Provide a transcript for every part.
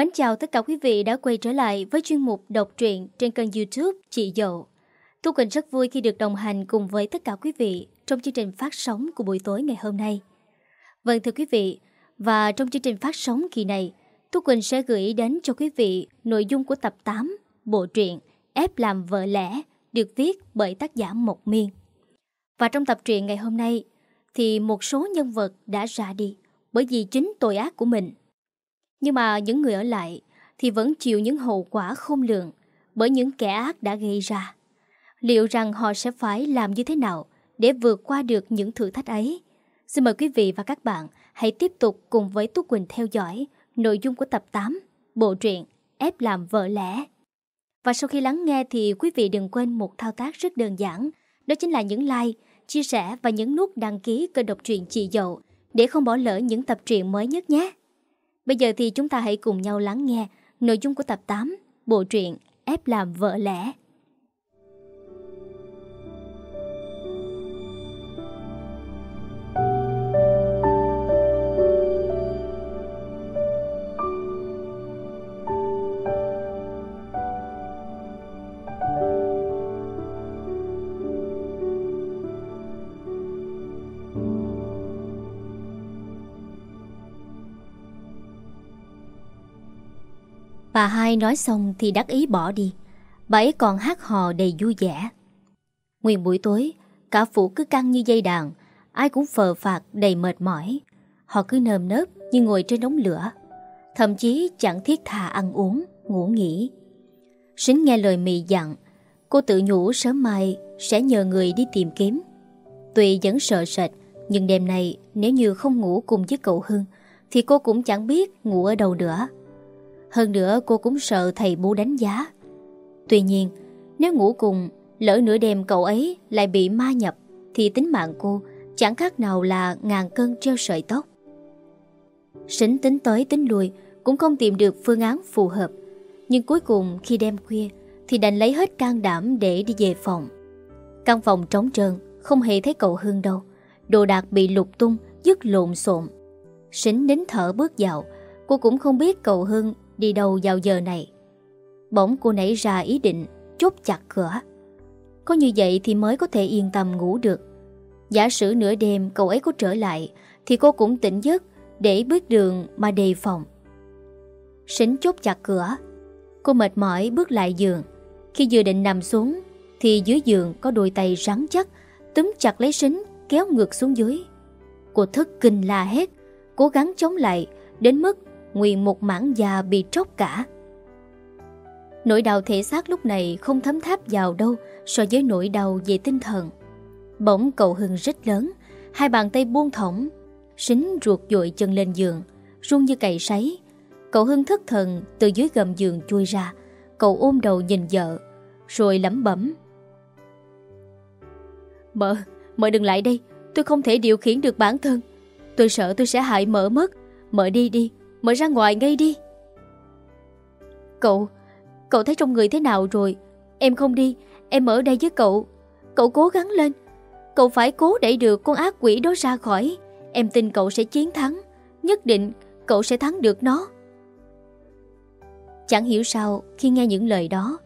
Mến chào tất cả quý vị đã quay trở lại với chuyên mục đọc truyện trên kênh youtube Chị Dậu. Thu Quỳnh rất vui khi được đồng hành cùng với tất cả quý vị trong chương trình phát sóng của buổi tối ngày hôm nay. Vâng thưa quý vị, và trong chương trình phát sóng kỳ này, Thu Quỳnh sẽ gửi đến cho quý vị nội dung của tập 8 bộ truyện Ép làm vợ lẽ được viết bởi tác giả Mộc Miên. Và trong tập truyện ngày hôm nay thì một số nhân vật đã ra đi bởi vì chính tội ác của mình. Nhưng mà những người ở lại thì vẫn chịu những hậu quả không lường bởi những kẻ ác đã gây ra. Liệu rằng họ sẽ phải làm như thế nào để vượt qua được những thử thách ấy? Xin mời quý vị và các bạn hãy tiếp tục cùng với Tú Quỳnh theo dõi nội dung của tập 8, bộ truyện Ép làm vợ lẽ. Và sau khi lắng nghe thì quý vị đừng quên một thao tác rất đơn giản, đó chính là những like, chia sẻ và nhấn nút đăng ký kênh đọc truyện Chị Dậu để không bỏ lỡ những tập truyện mới nhất nhé. Bây giờ thì chúng ta hãy cùng nhau lắng nghe nội dung của tập 8, bộ truyện Ép làm vợ lẽ. Bà hai nói xong thì đắc ý bỏ đi. Bà ấy còn hát hò đầy vui vẻ. Nguyên buổi tối, Cả phủ cứ căng như dây đàn, Ai cũng phờ phạt đầy mệt mỏi. Họ cứ nơm nớp như ngồi trên đống lửa. Thậm chí chẳng thiết thà ăn uống, Ngủ nghỉ. Sính nghe lời mì dặn, Cô tự nhủ sớm mai Sẽ nhờ người đi tìm kiếm. Tuy vẫn sợ sệt, Nhưng đêm nay nếu như không ngủ cùng với cậu Hưng Thì cô cũng chẳng biết ngủ ở đâu nữa hơn nữa, cô cũng sợ thầy bố đánh giá. Tuy nhiên, Nếu ngủ cùng, Lỡ nửa đêm cậu ấy lại bị ma nhập, Thì tính mạng cô Chẳng khác nào là ngàn cân treo sợi tóc. Sính tính tới tính lui, Cũng không tìm được phương án phù hợp. Nhưng cuối cùng khi đêm khuya, Thì đành lấy hết can đảm để đi về phòng. Căn phòng trống trơn, Không hề thấy cậu Hương đâu. Đồ đạc bị lục tung, Dứt lộn xộn. Sính đến thở bước vào. Cô cũng không biết cậu Hưng đi đâu vào giờ này. Bỗng cô nảy ra ý định, chốt chặt cửa. Có như vậy thì mới có thể yên tâm ngủ được. Giả sử nửa đêm cậu ấy có trở lại, thì cô cũng tỉnh giấc để bước đường mà đề phòng. Sính chốt chặt cửa. Cô mệt mỏi bước lại giường. Khi vừa định nằm xuống, thì dưới giường có đôi tay rắn chắc, túm chặt lấy sính kéo ngược xuống dưới. Cô thức kinh la hét, cố gắng chống lại đến mức Nguyên một mảng da bị tróc cả. Nỗi đau thể xác lúc này không thấm tháp vào đâu So với nỗi đau về tinh thần. Bỗng cậu Hưng rất lớn Hai bàn tay buông thõng xính ruột dội chân lên giường Run như cày sấy. Cậu Hưng thất thần từ dưới gầm giường chui ra. Cậu ôm đầu nhìn vợ Rồi lẩm bẩm. Mợ, mợ đừng lại đây Tôi không thể điều khiển được bản thân. Tôi sợ tôi sẽ hại mợ mất. Mợ đi đi Mở ra ngoài ngay đi. Cậu Cậu thấy trong người thế nào rồi? Em không đi, Em ở đây với cậu. Cậu cố gắng lên. Cậu phải cố đẩy được con ác quỷ đó ra khỏi. Em tin cậu sẽ chiến thắng. Nhất định cậu sẽ thắng được nó. Chẳng hiểu sao, Khi nghe những lời đó,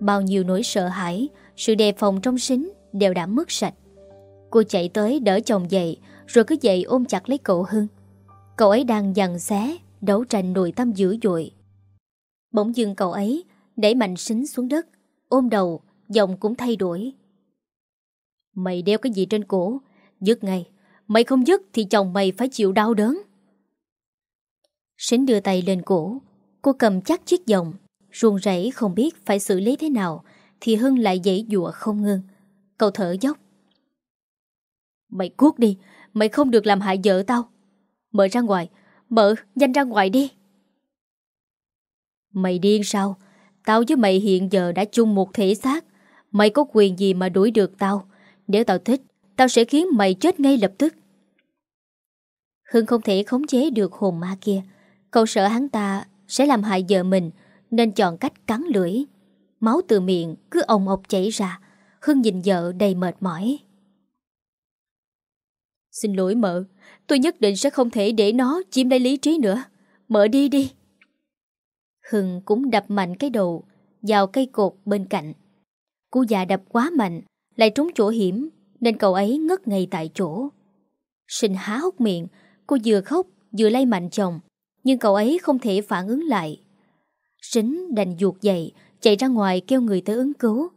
Bao nhiêu nỗi sợ hãi, Sự đề phòng trong sính đều đã mất sạch. Cô chạy tới đỡ chồng dậy, Rồi cứ dậy ôm chặt lấy cậu Hưng. Cậu ấy đang dằn xé đấu tranh nội tâm dữ dội. Bỗng dưng cậu ấy đẩy mạnh xính xuống đất, ôm đầu, giọng cũng thay đổi. Mày đeo cái gì trên cổ? Dứt ngay. Mày không dứt thì chồng mày phải chịu đau đớn. Sính đưa tay lên cổ, cô cầm chắc chiếc giọng, ruồn rẫy không biết phải xử lý thế nào, thì Hưng lại dãy dụa không ngưng. Cậu thở dốc. Mày cuốc đi, mày không được làm hại vợ tao. Mở ra ngoài, Mợ, nhanh ra ngoài đi. Mày điên sao? Tao với mày hiện giờ đã chung một thể xác. Mày có quyền gì mà đuổi được tao? Nếu tao thích, tao sẽ khiến mày chết ngay lập tức. Hưng không thể khống chế được hồn ma kia. Cậu sợ hắn ta sẽ làm hại vợ mình nên chọn cách cắn lưỡi. Máu từ miệng cứ ồng ọc chảy ra. Hưng nhìn vợ đầy mệt mỏi. Xin lỗi mợ, tôi nhất định sẽ không thể để nó chiếm lấy lý trí nữa. mở đi đi. Hưng cũng đập mạnh cái đầu vào cây cột bên cạnh. Cú già đập quá mạnh, lại trúng chỗ hiểm, nên cậu ấy ngất ngay tại chỗ. Sinh há hốc miệng, cô vừa khóc vừa lay mạnh chồng, nhưng cậu ấy không thể phản ứng lại. Sính đành ruột dậy, chạy ra ngoài kêu người tới ứng cứu.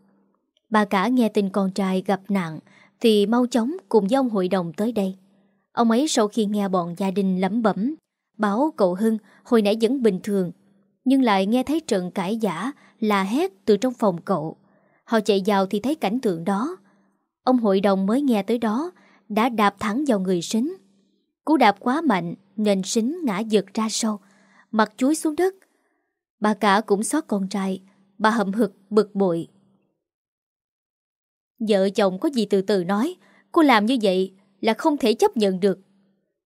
Bà cả nghe tin con trai gặp nạn thì mau chóng cùng với ông hội đồng tới đây. Ông ấy sau khi nghe bọn gia đình lẩm bẩm, báo cậu Hưng hồi nãy vẫn bình thường, nhưng lại nghe thấy trận cãi giả là hét từ trong phòng cậu. Họ chạy vào thì thấy cảnh tượng đó. Ông hội đồng mới nghe tới đó, đã đạp thẳng vào người sính. Cú đạp quá mạnh nên sính ngã giật ra sâu, mặt chuối xuống đất. Bà cả cũng xót con trai, bà hậm hực bực bội. Vợ chồng có gì từ từ nói, cô làm như vậy là không thể chấp nhận được.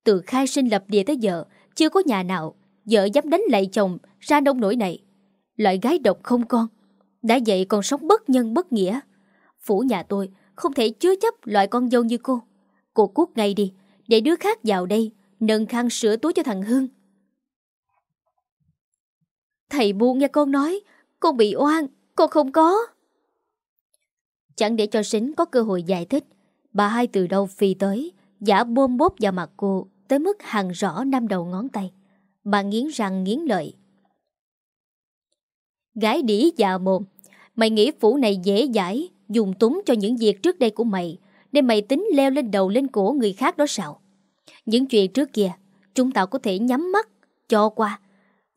Từ khai sinh lập địa tới giờ, chưa có nhà nào vợ dám đánh lại chồng ra nông nổi này. Loại gái độc không con, đã vậy còn sống bất nhân bất nghĩa. Phủ nhà tôi không thể chứa chấp loại con dâu như cô. Cô cút ngay đi, để đứa khác vào đây, nâng khăn sửa túi cho thằng Hưng. Thầy buồn nghe con nói, con bị oan, con không có. Chẳng để cho sính có cơ hội giải thích, bà hai từ đâu phi tới, giả bôm bốp vào mặt cô tới mức hàng rõ năm đầu ngón tay. Bà nghiến răng nghiến lợi. Gái đĩ già mồm, mày nghĩ phủ này dễ dãi, dùng túng cho những việc trước đây của mày, nên mày tính leo lên đầu lên cổ người khác đó sao? Những chuyện trước kia, chúng tao có thể nhắm mắt, cho qua.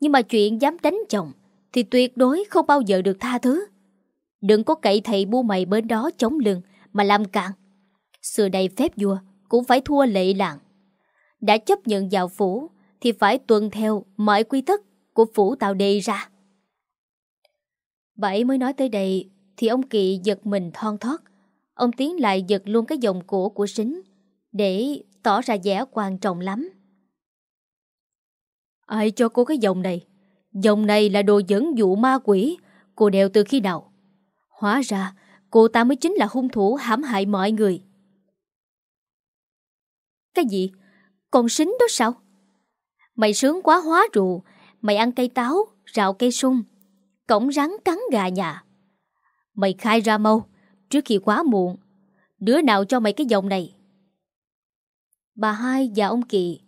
Nhưng mà chuyện dám đánh chồng, thì tuyệt đối không bao giờ được tha thứ. Đừng có cậy thầy bu mày bên đó chống lưng mà làm cạn. Xưa đây phép vua cũng phải thua lệ lạng, Đã chấp nhận vào phủ thì phải tuân theo mọi quy tắc của phủ tạo đề ra. Bảy mới nói tới đây thì ông Kỵ giật mình thon thót. Ông tiến lại giật luôn cái dòng cổ của sính để tỏ ra vẻ quan trọng lắm. Ai cho cô cái dòng này? Dòng này là đồ dẫn dụ ma quỷ. Cô đeo từ khi nào? Hóa ra cô ta mới chính là hung thủ hãm hại mọi người. Cái gì? Còn sính đó sao? Mày sướng quá hóa rù, mày ăn cây táo, rạo cây sung, cổng rắn cắn gà nhà. Mày khai ra mau, trước khi quá muộn. Đứa nào cho mày cái dòng này? Bà hai và ông Kỳ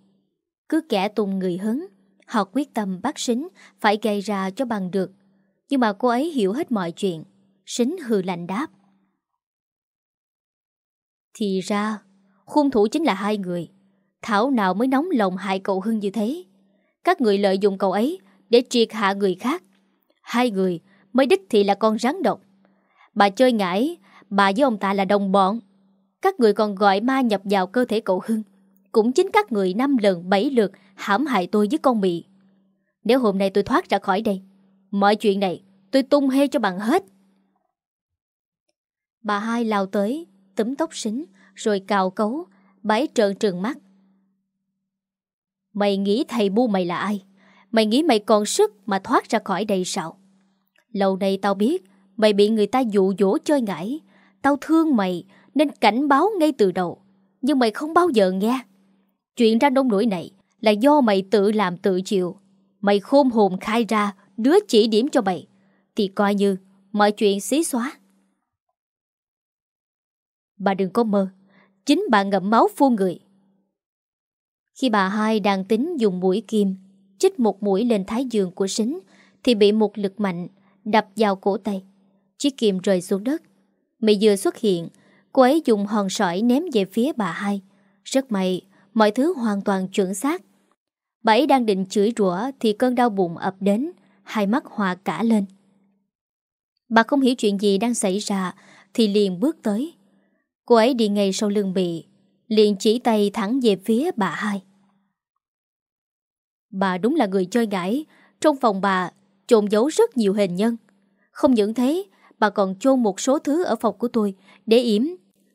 cứ kẻ tùng người hứng. Họ quyết tâm bắt sính phải gây ra cho bằng được. Nhưng mà cô ấy hiểu hết mọi chuyện. Sính hừ lạnh đáp. Thì ra, hung thủ chính là hai người. Thảo nào mới nóng lòng hại cậu Hưng như thế. Các người lợi dụng cậu ấy để triệt hạ người khác. Hai người mới đích thị là con rắn độc. Bà chơi ngải, bà với ông ta là đồng bọn. Các người còn gọi ma nhập vào cơ thể cậu Hưng. Cũng chính các người năm lần bảy lượt hãm hại tôi với con mị. Nếu hôm nay tôi thoát ra khỏi đây, mọi chuyện này tôi tung hê cho bằng hết. Bà hai lao tới, tấm tóc xính, rồi cào cấu, bái trợn trừng mắt. Mày nghĩ thầy bu mày là ai? Mày nghĩ mày còn sức mà thoát ra khỏi đây sao? Lâu nay tao biết mày bị người ta dụ dỗ chơi ngải. Tao thương mày nên cảnh báo ngay từ đầu. Nhưng mày không bao giờ nghe. Chuyện ra nông nổi này là do mày tự làm tự chịu. Mày khôn hồn khai ra đứa chỉ điểm cho mày. Thì coi như mọi chuyện xí xóa. Bà đừng có mơ. Chính bà ngậm máu phun người. Khi bà hai đang tính dùng mũi kim chích một mũi lên thái dương của sính thì bị một lực mạnh đập vào cổ tay. Chiếc kim rơi xuống đất. Mị vừa xuất hiện, cô ấy dùng hòn sỏi ném về phía bà hai. Rất may, mọi thứ hoàn toàn chuẩn xác. Bà ấy đang định chửi rủa thì cơn đau bụng ập đến, hai mắt hòa cả lên. Bà không hiểu chuyện gì đang xảy ra thì liền bước tới. Cô ấy đi ngay sau lưng bị, liền chỉ tay thẳng về phía bà hai. Bà đúng là người chơi gãi, trong phòng bà trộn giấu rất nhiều hình nhân. Không những thế, bà còn chôn một số thứ ở phòng của tôi để yểm.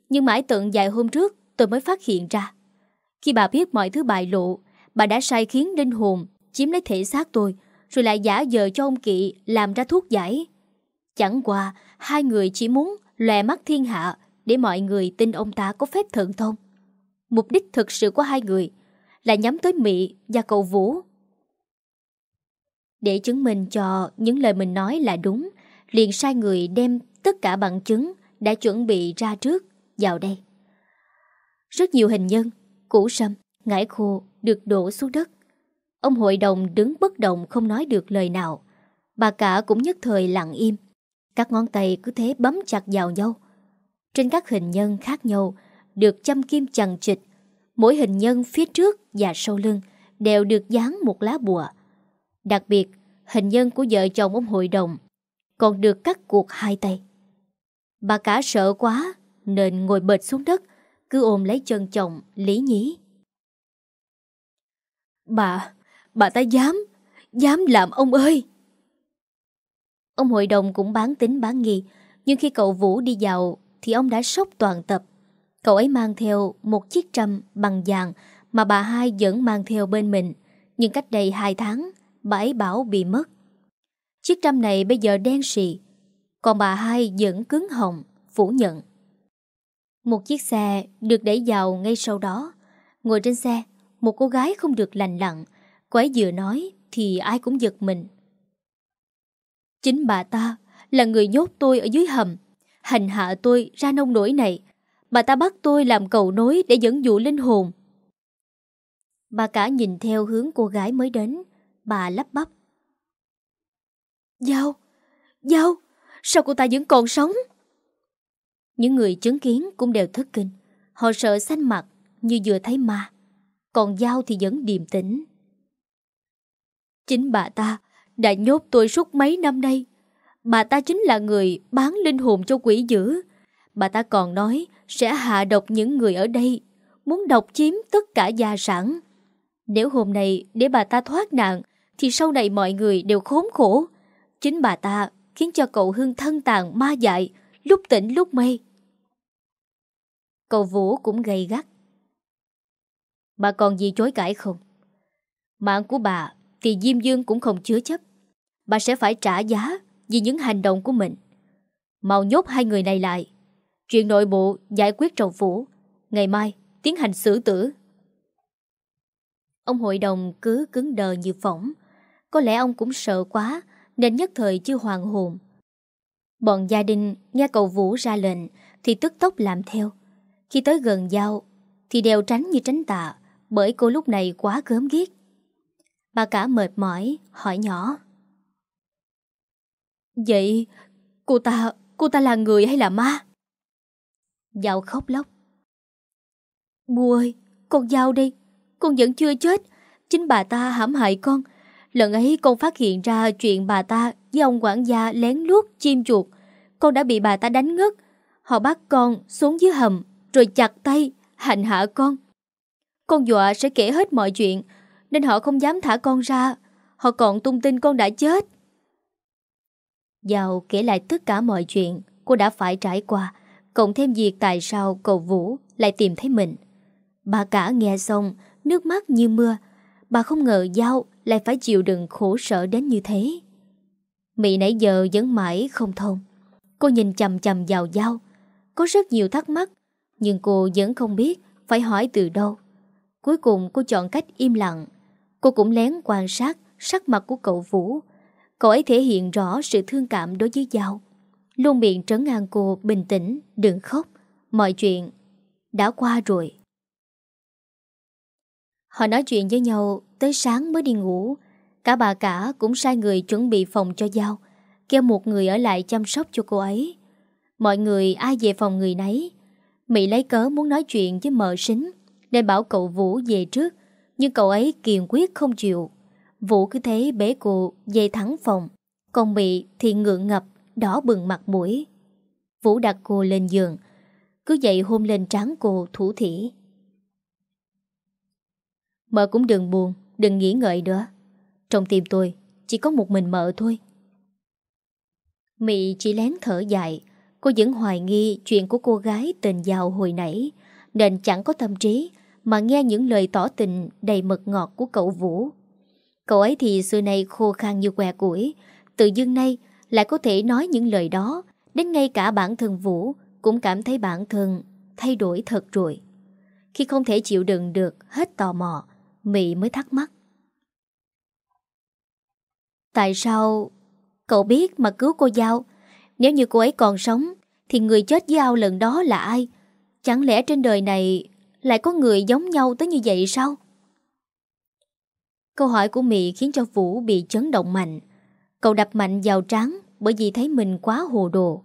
Nhưng mãi tận vài hôm trước tôi mới phát hiện ra. Khi bà biết mọi thứ bại lộ, bà đã sai khiến linh hồn chiếm lấy thể xác tôi, rồi lại giả vờ cho ông Kỵ làm ra thuốc giải. Chẳng qua, hai người chỉ muốn lòe mắt thiên hạ để mọi người tin ông ta có phép thượng thông. Mục đích thực sự của hai người là nhắm tới Mỹ và cậu Vũ. Để chứng minh cho những lời mình nói là đúng, liền sai người đem tất cả bằng chứng đã chuẩn bị ra trước vào đây. Rất nhiều hình nhân, củ sâm, ngải khô được đổ xuống đất. Ông hội đồng đứng bất động không nói được lời nào. Bà cả cũng nhất thời lặng im. Các ngón tay cứ thế bấm chặt vào nhau. Trên các hình nhân khác nhau được châm kim chằng chịch. Mỗi hình nhân phía trước và sau lưng đều được dán một lá bùa. Đặc biệt, hình nhân của vợ chồng ông hội đồng còn được cắt cuộc hai tay. Bà cả sợ quá nên ngồi bệt xuống đất, cứ ôm lấy chân chồng, lý nhí. Bà, bà ta dám, dám làm ông ơi! Ông hội đồng cũng bán tính bán nghi, nhưng khi cậu Vũ đi vào thì ông đã sốc toàn tập. Cậu ấy mang theo một chiếc trăm bằng vàng mà bà hai vẫn mang theo bên mình, nhưng cách đây hai tháng, bà ấy bảo bị mất. Chiếc trăm này bây giờ đen xì, còn bà hai vẫn cứng hồng, phủ nhận. Một chiếc xe được đẩy vào ngay sau đó. Ngồi trên xe, một cô gái không được lành lặng. Cô ấy vừa nói thì ai cũng giật mình. Chính bà ta là người nhốt tôi ở dưới hầm, hành hạ tôi ra nông nổi này. Bà ta bắt tôi làm cầu nối để dẫn dụ linh hồn. Bà cả nhìn theo hướng cô gái mới đến, bà lắp bắp. Giao, Giao, sao cô ta vẫn còn sống? Những người chứng kiến cũng đều thất kinh. Họ sợ xanh mặt như vừa thấy ma. Còn Giao thì vẫn điềm tĩnh. Chính bà ta đã nhốt tôi suốt mấy năm nay. Bà ta chính là người bán linh hồn cho quỷ dữ. Bà ta còn nói sẽ hạ độc những người ở đây, muốn độc chiếm tất cả gia sản. Nếu hôm nay để bà ta thoát nạn, thì sau này mọi người đều khốn khổ. Chính bà ta khiến cho cậu Hưng thân tàn ma dại, lúc tỉnh lúc mây. Cậu Vũ cũng gay gắt. Bà còn gì chối cãi không? Mạng của bà thì Diêm Dương cũng không chứa chấp. Bà sẽ phải trả giá vì những hành động của mình. Mau nhốt hai người này lại. Chuyện nội bộ giải quyết trong phủ. Ngày mai tiến hành xử tử. Ông hội đồng cứ cứng đờ như phỏng. Có lẽ ông cũng sợ quá nên nhất thời chưa hoàn hồn. Bọn gia đình nghe cậu Vũ ra lệnh thì tức tốc làm theo. Khi tới gần dao thì đều tránh như tránh tạ bởi cô lúc này quá gớm ghiếc. Bà cả mệt mỏi, hỏi nhỏ. Vậy cô ta, cô ta là người hay là ma? Dao khóc lóc. Bu ơi, con Giao đi, con vẫn chưa chết. Chính bà ta hãm hại con. Lần ấy con phát hiện ra chuyện bà ta với ông quản gia lén lút chim chuột. Con đã bị bà ta đánh ngất. Họ bắt con xuống dưới hầm rồi chặt tay, hành hạ con. Con dọa sẽ kể hết mọi chuyện, nên họ không dám thả con ra. Họ còn tung tin con đã chết. Giao kể lại tất cả mọi chuyện cô đã phải trải qua, cộng thêm việc tại sao cậu Vũ lại tìm thấy mình. Bà cả nghe xong, nước mắt như mưa. Bà không ngờ Giao lại phải chịu đựng khổ sở đến như thế. Mị nãy giờ vẫn mãi không thông. Cô nhìn chầm chầm vào Giao. Có rất nhiều thắc mắc nhưng cô vẫn không biết phải hỏi từ đâu. Cuối cùng cô chọn cách im lặng. Cô cũng lén quan sát sắc mặt của cậu Vũ. Cậu ấy thể hiện rõ sự thương cảm đối với Giao. Luôn miệng trấn an cô bình tĩnh, đừng khóc. Mọi chuyện đã qua rồi. Họ nói chuyện với nhau tới sáng mới đi ngủ. Cả bà cả cũng sai người chuẩn bị phòng cho Giao, kêu một người ở lại chăm sóc cho cô ấy. Mọi người ai về phòng người nấy, Mỹ lấy cớ muốn nói chuyện với mợ sính Nên bảo cậu Vũ về trước Nhưng cậu ấy kiên quyết không chịu Vũ cứ thế bế cô, dây thẳng phòng. Còn Mỹ thì ngượng ngập, Đỏ bừng mặt mũi. Vũ đặt cô lên giường. Cứ dậy hôn lên trán cô thủ thỉ. Mợ cũng đừng buồn, Đừng nghĩ ngợi nữa. Trong tim tôi, chỉ có một mình mợ thôi. Mị chỉ lén thở dài. Cô vẫn hoài nghi chuyện của cô gái tình giàu hồi nãy. Nên chẳng có tâm trí Mà nghe những lời tỏ tình đầy mật ngọt của cậu Vũ. Cậu ấy thì xưa nay khô khan như que củi Tự dưng nay lại có thể nói những lời đó Đến ngay cả bản thân Vũ Cũng cảm thấy bản thân thay đổi thật rồi Khi không thể chịu đựng được, hết tò mò mỹ mới thắc mắc Tại sao cậu biết mà cứu cô Giao? Nếu như cô ấy còn sống, thì người chết với ao lần đó là ai? Chẳng lẽ trên đời này lại có người giống nhau tới như vậy sao? Câu hỏi của Mỹ khiến cho Vũ bị chấn động mạnh. Cậu đập mạnh vào trán bởi vì thấy mình quá hồ đồ.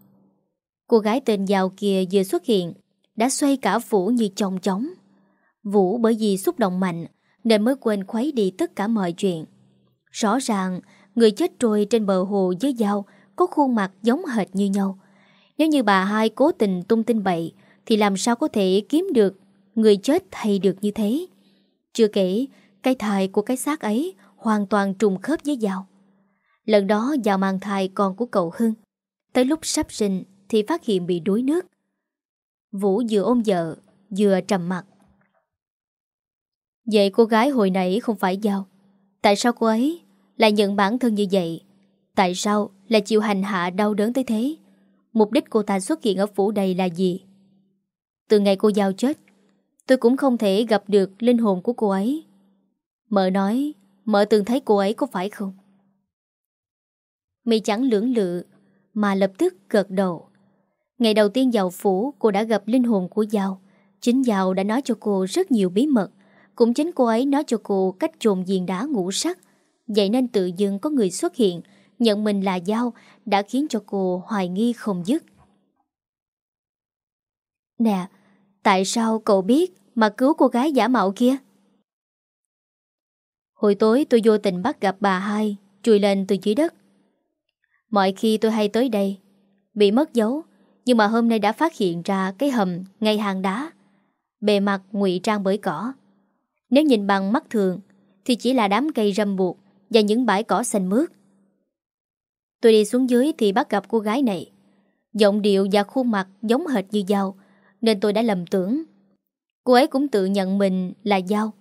Cô gái tên Giao kia vừa xuất hiện đã xoay cả Vũ như chồng chóng. Vũ bởi vì xúc động mạnh nên mới quên khuấy đi tất cả mọi chuyện. Rõ ràng người chết trôi trên bờ hồ với Giao có khuôn mặt giống hệt như nhau. Nếu như bà hai cố tình tung tin bậy thì làm sao có thể kiếm được người chết thay được như thế. Chưa kể, cái thai của cái xác ấy hoàn toàn trùng khớp với Giao. Lần đó Giao mang thai con của cậu Hưng. Tới lúc sắp sinh thì phát hiện bị đuối nước. Vũ vừa ôm vợ, vừa trầm mặt. Vậy cô gái hồi nãy không phải Giao. Tại sao cô ấy lại nhận bản thân như vậy? Tại sao lại chịu hành hạ đau đớn tới thế? Mục đích cô ta xuất hiện ở phủ đầy là gì? Từ ngày cô Giao chết, tôi cũng không thể gặp được linh hồn của cô ấy. Mợ nói, mợ từng thấy cô ấy có phải không? Mị chẳng lưỡng lự, mà lập tức gật đầu. Ngày đầu tiên vào phủ, cô đã gặp linh hồn của Giao. Chính Giao đã nói cho cô rất nhiều bí mật. Cũng chính cô ấy nói cho cô cách trồn diền đá ngũ sắc. Vậy nên tự dưng có người xuất hiện, nhận mình là Giao, đã khiến cho cô hoài nghi không dứt. Nè, tại sao cậu biết mà cứu cô gái giả mạo kia? Hồi tối tôi vô tình bắt gặp bà hai Trùi lên từ dưới đất. Mọi khi tôi hay tới đây, Bị mất dấu, Nhưng mà hôm nay đã phát hiện ra cái hầm ngay hàng đá, Bề mặt ngụy trang bởi cỏ. Nếu nhìn bằng mắt thường, Thì chỉ là đám cây râm buộc Và những bãi cỏ xanh mướt. Tôi đi xuống dưới thì bắt gặp cô gái này. Giọng điệu và khuôn mặt giống hệt như dao, Nên tôi đã lầm tưởng. Cô ấy cũng tự nhận mình là dao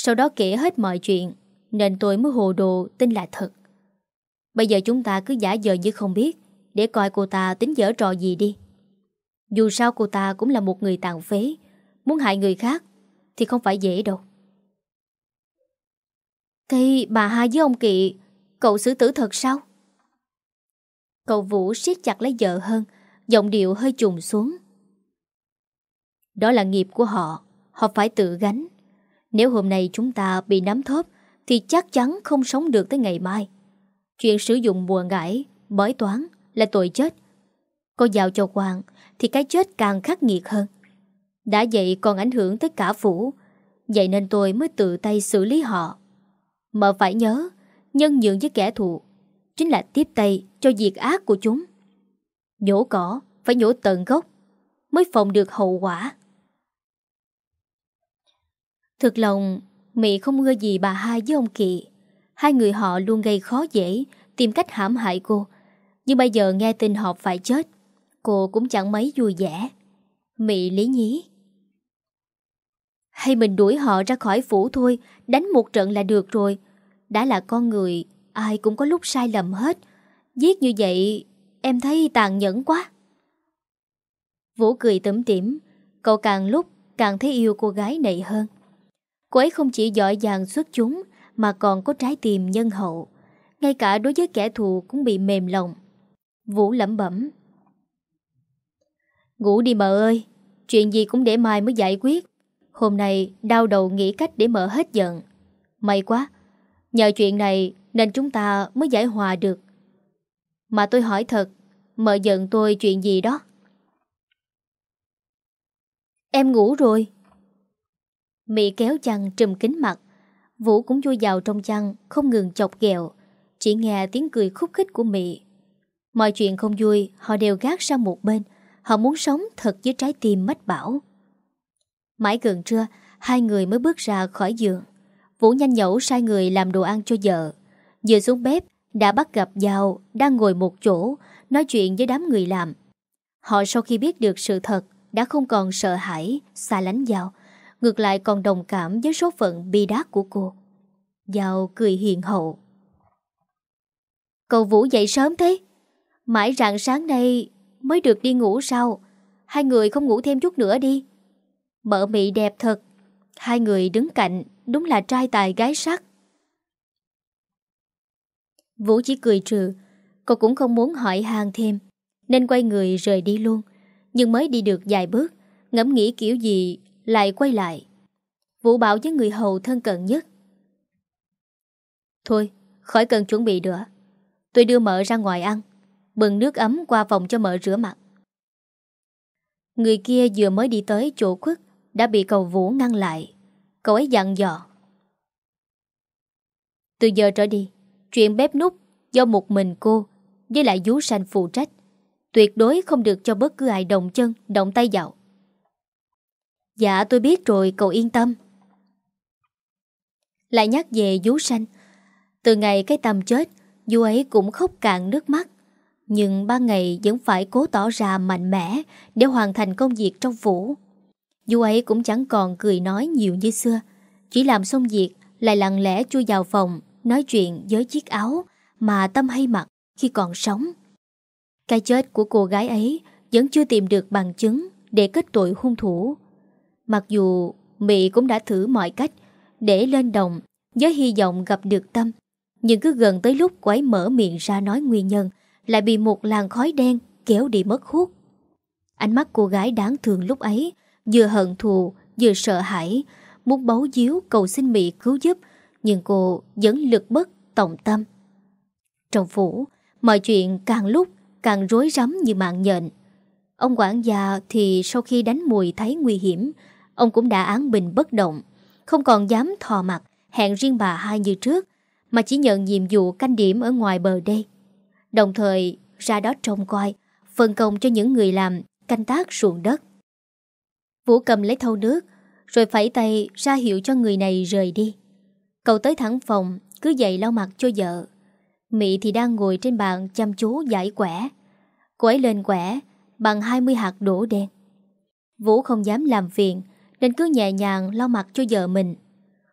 sau đó kể hết mọi chuyện, Nên tôi mới hồ đồ tin là thật. Bây giờ chúng ta cứ giả vờ như không biết, Để coi cô ta tính dở trò gì đi. Dù sao cô ta cũng là một người tàn phế, Muốn hại người khác Thì không phải dễ đâu. Thì bà hai với ông Kỵ, Cậu xử tử thật sao? Cậu Vũ siết chặt lấy vợ hơn, Giọng điệu hơi trùng xuống. Đó là nghiệp của họ Họ phải tự gánh nếu hôm nay chúng ta bị nắm thóp, Thì chắc chắn không sống được tới ngày mai. Chuyện sử dụng bùa ngải, Bói toán là tội chết. Có giao cho quan Thì cái chết càng khắc nghiệt hơn. Đã vậy còn ảnh hưởng tới cả phủ, Vậy nên tôi mới tự tay xử lý họ. Mà phải nhớ, Nhân nhượng với kẻ thù Chính là tiếp tay cho việc ác của chúng. Nhổ cỏ Phải nhổ tận gốc Mới phòng được hậu quả. Thực lòng, Mỹ không ưa gì bà hai với ông Kỳ. Hai người họ luôn gây khó dễ, tìm cách hãm hại cô. Nhưng bây giờ nghe tin họ phải chết, cô cũng chẳng mấy vui vẻ. Mỹ lý nhí. Hay mình đuổi họ ra khỏi phủ thôi, đánh một trận là được rồi. Đã là con người, ai cũng có lúc sai lầm hết. Giết như vậy, em thấy tàn nhẫn quá. Vũ cười tẩm tỉm, cậu càng lúc càng thấy yêu cô gái này hơn. Cô ấy không chỉ giỏi giang xuất chúng mà còn có trái tim nhân hậu. Ngay cả đối với kẻ thù cũng bị mềm lòng. Vũ lẩm bẩm. Ngủ đi mợ ơi, chuyện gì cũng để mai mới giải quyết. Hôm nay đau đầu nghĩ cách để mợ hết giận. May quá, nhờ chuyện này nên chúng ta mới giải hòa được. Mà tôi hỏi thật, mợ giận tôi chuyện gì đó? Em ngủ rồi. Mỹ kéo chăn trùm kính mặt. Vũ cũng vui vào trong chăn, Không ngừng chọc ghẹo. Chỉ nghe tiếng cười khúc khích của Mỹ Mọi chuyện không vui, Họ đều gác sang một bên. Họ muốn sống thật với trái tim mách bảo. Mãi gần trưa, Hai người mới bước ra khỏi giường. Vũ nhanh nhẩu sai người làm đồ ăn cho vợ. Vừa xuống bếp, Đã bắt gặp Giao Đang ngồi một chỗ, Nói chuyện với đám người làm. Họ sau khi biết được sự thật, Đã không còn sợ hãi, Xa lánh Giao ngược lại còn đồng cảm với số phận bi đát của cô. Giao cười hiền hậu. Cậu Vũ dậy sớm thế? Mãi rạng sáng nay mới được đi ngủ sao? Hai người không ngủ thêm chút nữa đi. Mợ mị đẹp thật. Hai người đứng cạnh, đúng là trai tài gái sắc. Vũ chỉ cười trừ Cô cũng không muốn hỏi hàng thêm, Nên quay người rời đi luôn Nhưng mới đi được vài bước, Ngẫm nghĩ kiểu gì lại quay lại. Vũ bảo với người hầu thân cận nhất. Thôi, khỏi cần chuẩn bị nữa. Tôi đưa mợ ra ngoài ăn. Bừng nước ấm qua phòng cho mợ rửa mặt. Người kia vừa mới đi tới chỗ khuất Đã bị cầu Vũ ngăn lại. Cậu ấy dặn dò. Từ giờ trở đi, Chuyện bếp nút do một mình cô Với lại vú sanh phụ trách Tuyệt đối không được cho bất cứ ai động chân, Động tay vào. Dạ tôi biết rồi, cậu yên tâm. Lại nhắc về vú sanh. Từ ngày cái tâm chết, Vú ấy cũng khóc cạn nước mắt. Nhưng ba ngày vẫn phải cố tỏ ra mạnh mẽ Để hoàn thành công việc trong phủ. Vú ấy cũng chẳng còn cười nói nhiều như xưa. Chỉ làm xong việc, Lại lặng lẽ chui vào phòng, Nói chuyện với chiếc áo Mà Tâm hay mặc khi còn sống. Cái chết của cô gái ấy Vẫn chưa tìm được bằng chứng Để kết tội hung thủ. Mặc dù Mỹ cũng đã thử mọi cách Để lên đồng Với hy vọng gặp được Tâm, Nhưng cứ gần tới lúc quái mở miệng ra nói nguyên nhân, Lại bị một làn khói đen Kéo đi mất hút. Ánh mắt cô gái đáng thương lúc ấy Vừa hận thù, Vừa sợ hãi, Muốn bấu díu cầu xin Mỹ cứu giúp, Nhưng cô vẫn lực bất tổng tâm. Trong phủ, Mọi chuyện càng lúc càng rối rắm như mạng nhện. Ông quản gia thì sau khi đánh mùi thấy nguy hiểm Ông cũng đã án bình bất động, Không còn dám thò mặt, Hẹn riêng bà hai như trước, Mà chỉ nhận nhiệm vụ canh điểm ở ngoài bờ đây. Đồng thời, ra đó trông coi, Phân công cho những người làm Canh tác ruộng đất. Vũ cầm lấy thau nước, Rồi phẩy tay ra hiệu cho người này rời đi. Cậu tới thẳng phòng, Cứ dậy lau mặt cho vợ. Mỹ thì đang ngồi trên bàn chăm chú giải quẻ. Cô ấy lên quẻ Bằng 20 hạt đổ đen. Vũ không dám làm phiền nên cứ nhẹ nhàng lau mặt cho vợ mình.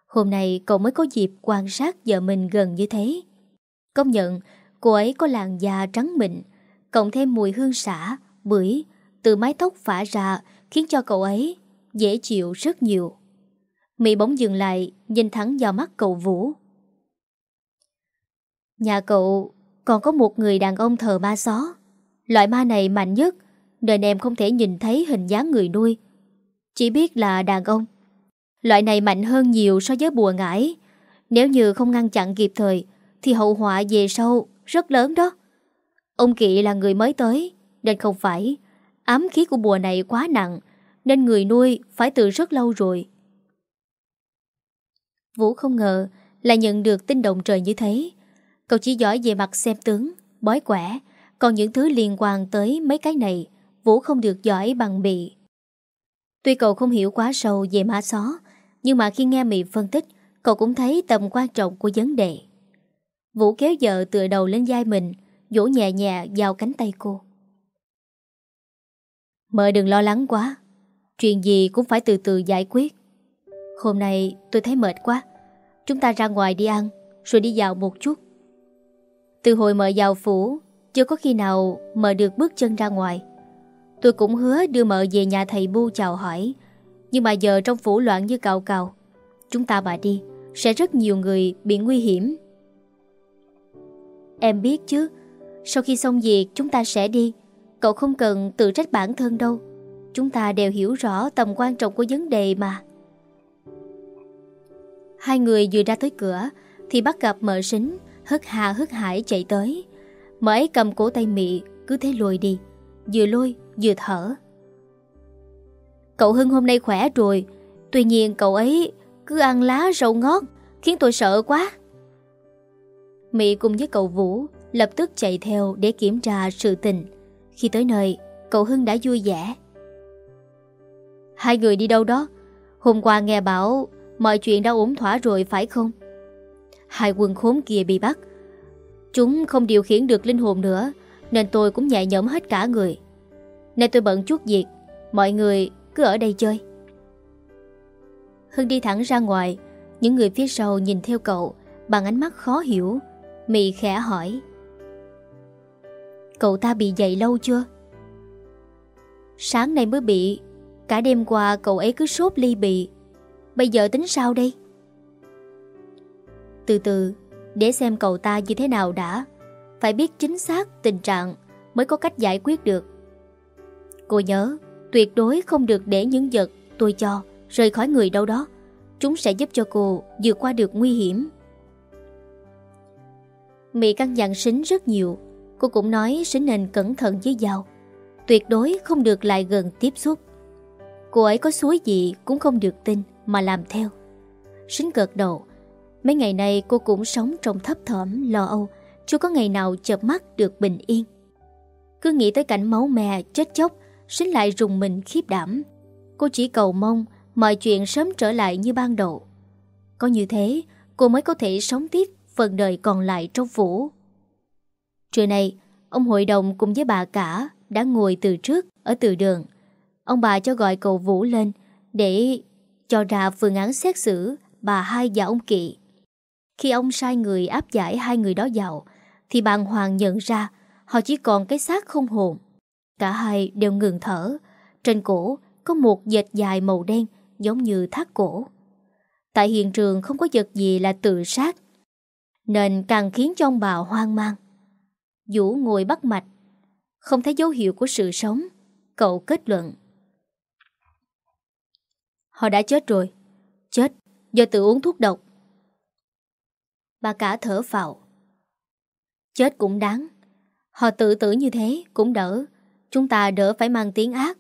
Hôm nay cậu mới có dịp quan sát vợ mình gần như thế. Công nhận cô ấy có làn da trắng mịn Cộng thêm mùi hương xả, bưởi Từ mái tóc phả ra Khiến cho cậu ấy dễ chịu rất nhiều. Mỹ bỗng dừng lại Nhìn thẳng vào mắt cậu Vũ. Nhà cậu còn có một người đàn ông thờ ma xó. Loại ma này mạnh nhất Nên em không thể nhìn thấy hình dáng người nuôi chỉ biết là đàn ông. Loại này mạnh hơn nhiều so với bùa ngải. Nếu như không ngăn chặn kịp thời, Thì hậu họa về sau Rất lớn đó. Ông Kỵ là người mới tới, Nên không phải. Ám khí của bùa này quá nặng, Nên người nuôi phải từ rất lâu rồi. Vũ không ngờ Là nhận được tin động trời như thế. Cậu chỉ giỏi về mặt xem tướng, Bói quẻ, Còn những thứ liên quan tới mấy cái này, Vũ không được giỏi bằng bị Tuy cậu không hiểu quá sâu về má xó, nhưng mà khi nghe Mị phân tích, cậu cũng thấy tầm quan trọng của vấn đề. Vũ kéo vợ tựa đầu lên vai mình, vỗ nhẹ nhẹ vào cánh tay cô. Mời đừng lo lắng quá, chuyện gì cũng phải từ từ giải quyết. Hôm nay tôi thấy mệt quá, chúng ta ra ngoài đi ăn, rồi đi dạo một chút. Từ hồi mời vào phủ, chưa có khi nào mời được bước chân ra ngoài. Tôi cũng hứa đưa mợ về nhà thầy Bu chào hỏi. Nhưng mà giờ trong phủ loạn như cào cào. Chúng ta mà đi, Sẽ rất nhiều người bị nguy hiểm. Em biết chứ, Sau khi xong việc chúng ta sẽ đi. Cậu không cần tự trách bản thân đâu. Chúng ta đều hiểu rõ tầm quan trọng của vấn đề mà. Hai người vừa ra tới cửa, Thì bắt gặp mợ sính, Hất hà hất hải chạy tới. Mợ ấy cầm cổ tay mị, Cứ thế lùi đi. Vừa lôi vừa thở. Cậu Hưng hôm nay khỏe rồi, Tuy nhiên cậu ấy cứ ăn lá rau ngót, Khiến tôi sợ quá. Mỹ cùng với cậu Vũ Lập tức chạy theo để kiểm tra sự tình. Khi tới nơi, Cậu Hưng đã vui vẻ. Hai người đi đâu đó? Hôm qua nghe bảo Mọi chuyện đã ổn thỏa rồi phải không? Hai quân khốn kia bị bắt. Chúng không điều khiển được linh hồn nữa nên tôi cũng nhẹ nhõm hết cả người. Nên tôi bận chút việc, Mọi người cứ ở đây chơi. Hưng đi thẳng ra ngoài, Những người phía sau nhìn theo cậu, Bằng ánh mắt khó hiểu, Mị khẽ hỏi. Cậu ta bị dậy lâu chưa? Sáng nay mới bị, Cả đêm qua cậu ấy cứ sốt ly bị Bây giờ tính sao đây? Từ từ, Để xem cậu ta như thế nào đã. Phải biết chính xác tình trạng Mới có cách giải quyết được. Cô nhớ, Tuyệt đối không được để những vật tôi cho Rời khỏi người đâu đó. Chúng sẽ giúp cho cô vượt qua được nguy hiểm. Mị căn dặn Sính rất nhiều. Cô cũng nói Sính nên cẩn thận với dao Tuyệt đối không được lại gần tiếp xúc. Cô ấy có suối gì cũng không được tin Mà làm theo. Sính gật đầu. Mấy ngày nay cô cũng sống trong thấp thỏm, lo âu. Chưa có ngày nào chợp mắt được bình yên. Cứ nghĩ tới cảnh máu me, chết chóc, Sinh lại rùng mình khiếp đảm. Cô chỉ cầu mong Mọi chuyện sớm trở lại như ban đầu. Có như thế, Cô mới có thể sống tiếp Phần đời còn lại trong phủ. Trưa nay, Ông hội đồng cùng với bà cả Đã ngồi từ trước ở từ đường. Ông bà cho gọi cậu Vũ lên Để cho ra phương án xét xử Bà hai và ông Kỵ. Khi ông sai người áp giải hai người đó vào thì bàng hoàng nhận ra Họ chỉ còn cái xác không hồn. Cả hai đều ngừng thở. Trên cổ có một dệt dài màu đen Giống như thác cổ. Tại hiện trường không có vật gì là tự sát, Nên càng khiến cho ông bà hoang mang. Vũ ngồi bắt mạch, Không thấy dấu hiệu của sự sống, Cậu kết luận. Họ đã chết rồi, Chết do tự uống thuốc độc. Bà cả thở phào. Chết cũng đáng. Họ tự tử như thế cũng đỡ. Chúng ta đỡ phải mang tiếng ác.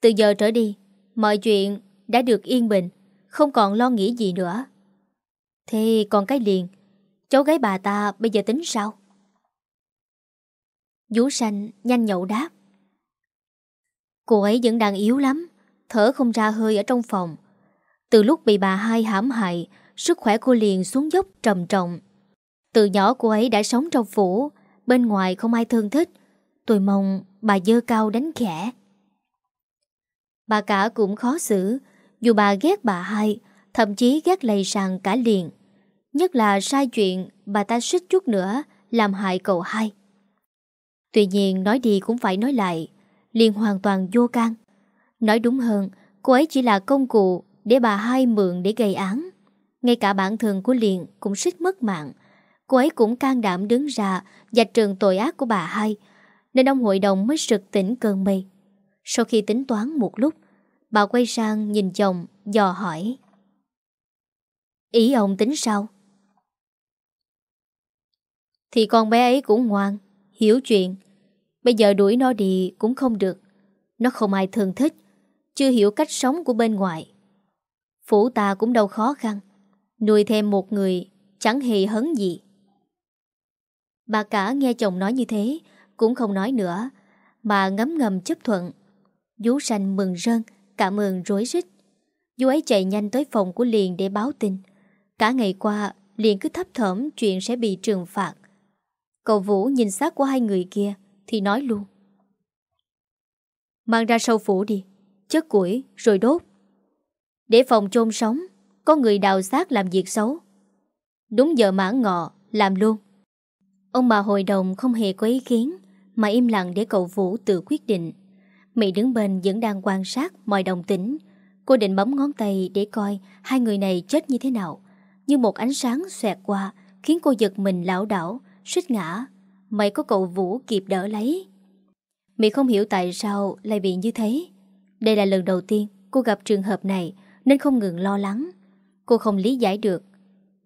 Từ giờ trở đi, Mọi chuyện đã được yên bình, Không còn lo nghĩ gì nữa. Thế còn cái liền, Cháu gái bà ta bây giờ tính sao? Vũ sanh nhanh nhậu đáp. Cô ấy vẫn đang yếu lắm, Thở không ra hơi ở trong phòng. Từ lúc bị bà hai hãm hại, Sức khỏe cô liền xuống dốc trầm trọng. Từ nhỏ cô ấy đã sống trong phủ, Bên ngoài không ai thương thích. Tôi mong bà dơ cao đánh khẽ. Bà cả cũng khó xử, Dù bà ghét bà hai, Thậm chí ghét lầy sàng cả liền. Nhất là sai chuyện Bà ta xích chút nữa Làm hại cậu hai. Tuy nhiên nói đi cũng phải nói lại, liền hoàn toàn vô can. Nói đúng hơn, Cô ấy chỉ là công cụ Để bà hai mượn để gây án. Ngay cả bản thân của liền cũng xích mất mạng Cô ấy cũng can đảm đứng ra Dạch trường tội ác của bà hai, Nên ông hội đồng mới sực tỉnh cơn mê. Sau khi tính toán một lúc, Bà quay sang nhìn chồng, Dò hỏi. Ý ông tính sao? Thì con bé ấy cũng ngoan, Hiểu chuyện. Bây giờ đuổi nó đi cũng không được. Nó không ai thương thích, Chưa hiểu cách sống của bên ngoài. Phủ ta cũng đâu khó khăn, Nuôi thêm một người Chẳng hề hấn gì. Bà cả nghe chồng nói như thế, Cũng không nói nữa. Mà ngấm ngầm chấp thuận. Vú sanh mừng rơn, Cảm ơn rối rít. Vú ấy chạy nhanh tới phòng của Liền để báo tin. Cả ngày qua, Liền cứ thấp thởm chuyện sẽ bị trừng phạt. Cậu Vũ nhìn xác của hai người kia, Thì nói luôn. Mang ra sâu phủ đi, Chất củi, rồi đốt. Để phòng chôn sống, Có người đào xác làm việc xấu. Đúng giờ mãn ngọ, Làm luôn. Ông bà hội đồng không hề có ý kiến, Mà im lặng để cậu Vũ tự quyết định. Mỹ đứng bên vẫn đang quan sát mọi đồng tính. Cô định bấm ngón tay để coi Hai người này chết như thế nào Như một ánh sáng xoẹt qua Khiến cô giật mình lão đảo, Suýt ngã. May có cậu Vũ kịp đỡ lấy. Mỹ không hiểu tại sao lại bị như thế. Đây là lần đầu tiên Cô gặp trường hợp này, Nên không ngừng lo lắng. Cô không lý giải được,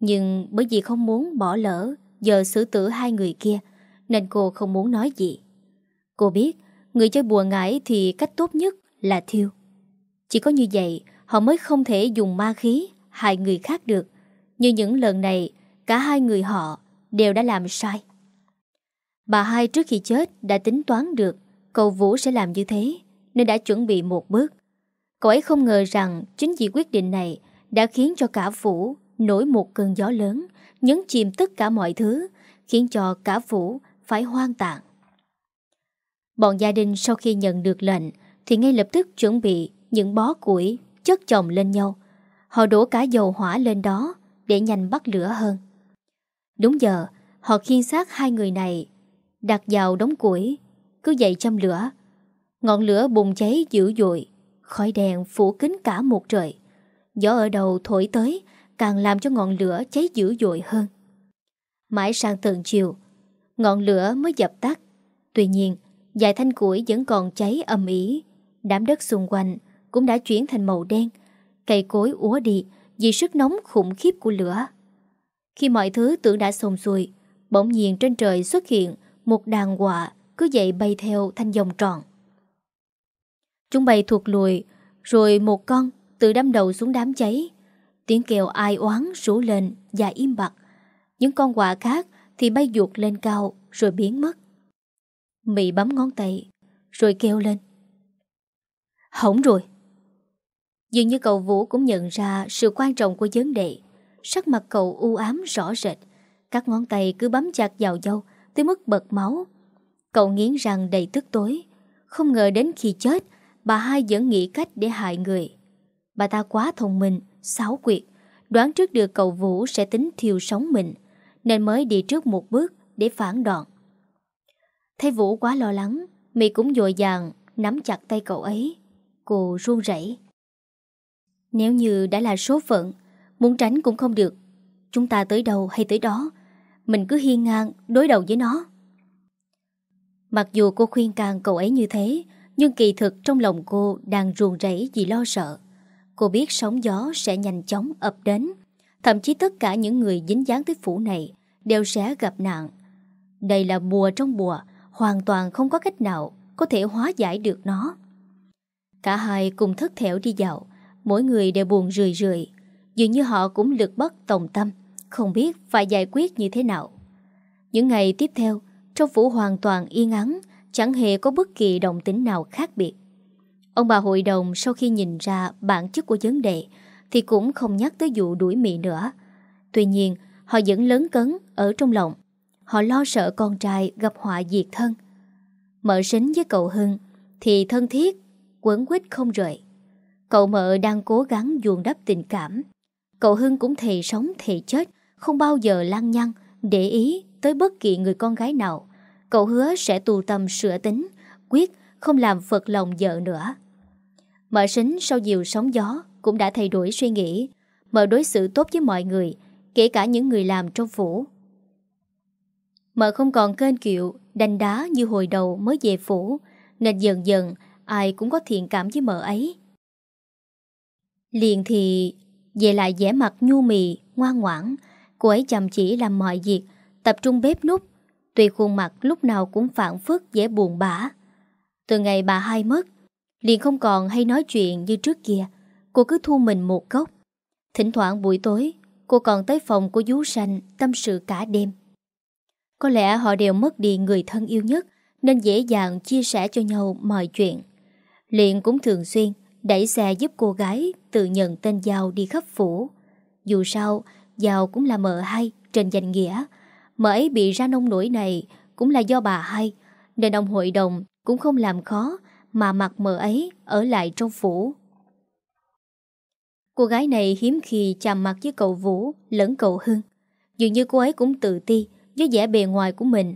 Nhưng bởi vì không muốn bỏ lỡ Giờ xử tử hai người kia, Nên cô không muốn nói gì. Cô biết, Người chơi bùa ngải thì cách tốt nhất là thiêu. Chỉ có như vậy, Họ mới không thể dùng ma khí Hại người khác được. Như những lần này, Cả hai người họ đều đã làm sai. Bà hai trước khi chết đã tính toán được Cậu Vũ sẽ làm như thế, Nên đã chuẩn bị một bước. Cậu ấy không ngờ rằng chính vì quyết định này Đã khiến cho cả vũ nổi một cơn gió lớn. Nhấn chìm tất cả mọi thứ, Khiến cho cả phủ phải hoang tàn. Bọn gia đình sau khi nhận được lệnh, Thì ngay lập tức chuẩn bị những bó củi chất chồng lên nhau. Họ đổ cả dầu hỏa lên đó Để nhanh bắt lửa hơn. Đúng giờ, Họ khiên xác hai người này, Đặt vào đống củi, Cứ dậy châm lửa. Ngọn lửa bùng cháy dữ dội, Khói đèn phủ kín cả một trời. Gió ở đầu thổi tới Càng làm cho ngọn lửa cháy dữ dội hơn Mãi sang tận chiều, ngọn lửa mới dập tắt. Tuy nhiên, dài thanh củi vẫn còn cháy âm ỉ. Đám đất xung quanh cũng đã chuyển thành màu đen. Cây cối úa đi vì sức nóng khủng khiếp của lửa. Khi mọi thứ tưởng đã xong xuôi, bỗng nhiên trên trời xuất hiện một đàn quạ cứ dậy bay theo thanh vòng tròn. Chúng bay thuộc lùi, rồi một con tự đâm đầu xuống đám cháy. Tiếng kêu ai oán rủ lên và im bặt. Những con quạ khác thì bay ruột lên cao rồi biến mất. Mị bấm ngón tay, rồi kêu lên. Hỏng rồi. Dường như cậu Vũ cũng nhận ra sự quan trọng của vấn đề. Sắc mặt cậu u ám rõ rệt. Các ngón tay cứ bấm chặt vào dâu tới mức bật máu. Cậu nghiến răng đầy tức tối. Không ngờ đến khi chết, bà hai vẫn nghĩ cách để hại người. Bà ta quá thông minh, sáu quyệt, đoán trước được cậu Vũ sẽ tính thiêu sống mình, nên mới đi trước một bước để phản đòn. Thấy Vũ quá lo lắng, Mị cũng dội dàng nắm chặt tay cậu ấy. Cô run rẩy. Nếu như đã là số phận, muốn tránh cũng không được. Chúng ta tới đâu hay tới đó, mình cứ hiên ngang đối đầu với nó. Mặc dù cô khuyên can cậu ấy như thế, nhưng kỳ thực trong lòng cô đang ruồn rẫy vì lo sợ. Cô biết sóng gió sẽ nhanh chóng ập đến. Thậm chí tất cả những người dính dáng tới phủ này đều sẽ gặp nạn. Đây là bùa trong bùa, hoàn toàn không có cách nào có thể hóa giải được nó. Cả hai cùng thất thẻo đi dạo, mỗi người đều buồn rười rười. Dường như họ cũng lực bất tòng tâm, không biết phải giải quyết như thế nào. Những ngày tiếp theo, trong phủ hoàn toàn yên ắng, chẳng hề có bất kỳ động tính nào khác biệt. Ông bà hội đồng sau khi nhìn ra bản chất của vấn đề thì cũng không nhắc tới vụ đuổi mị nữa. Tuy nhiên, họ vẫn lớn cấn ở trong lòng. Họ lo sợ con trai gặp họa diệt thân. Mợ sính với cậu Hưng thì thân thiết, quấn quýt không rời. Cậu mợ đang cố gắng duồn đắp tình cảm. Cậu Hưng cũng thề sống thề chết, không bao giờ lăng nhăng, để ý tới bất kỳ người con gái nào. Cậu hứa sẽ tù tâm sửa tính, quyết không làm phật lòng vợ nữa. Mợ sính sau nhiều sóng gió cũng đã thay đổi suy nghĩ, mợ đối xử tốt với mọi người, kể cả những người làm trong phủ. Mợ không còn kênh kiệu, đành đá như hồi đầu mới về phủ, nên dần dần ai cũng có thiện cảm với mợ ấy. Liền thì về lại vẻ mặt nhu mì, ngoan ngoãn, cô ấy chăm chỉ làm mọi việc, tập trung bếp nút, tuy khuôn mặt lúc nào cũng phản phức dễ buồn bã. Từ ngày bà hai mất, liền không còn hay nói chuyện như trước kia, cô cứ thu mình một góc. Thỉnh thoảng buổi tối, cô còn tới phòng của vú Sanh tâm sự cả đêm. Có lẽ họ đều mất đi người thân yêu nhất nên dễ dàng chia sẻ cho nhau mọi chuyện. Liền cũng thường xuyên đẩy xe giúp cô gái tự nhận tên Giao đi khắp phủ. Dù sao, Giao cũng là mợ hai trên danh nghĩa. Mợ ấy bị ra nông nổi này cũng là do bà hai, nên ông hội đồng cũng không làm khó mà mặc mờ ấy ở lại trong phủ. Cô gái này hiếm khi chạm mặt với cậu Vũ lẫn cậu Hưng. Dường như cô ấy cũng tự ti với vẻ bề ngoài của mình.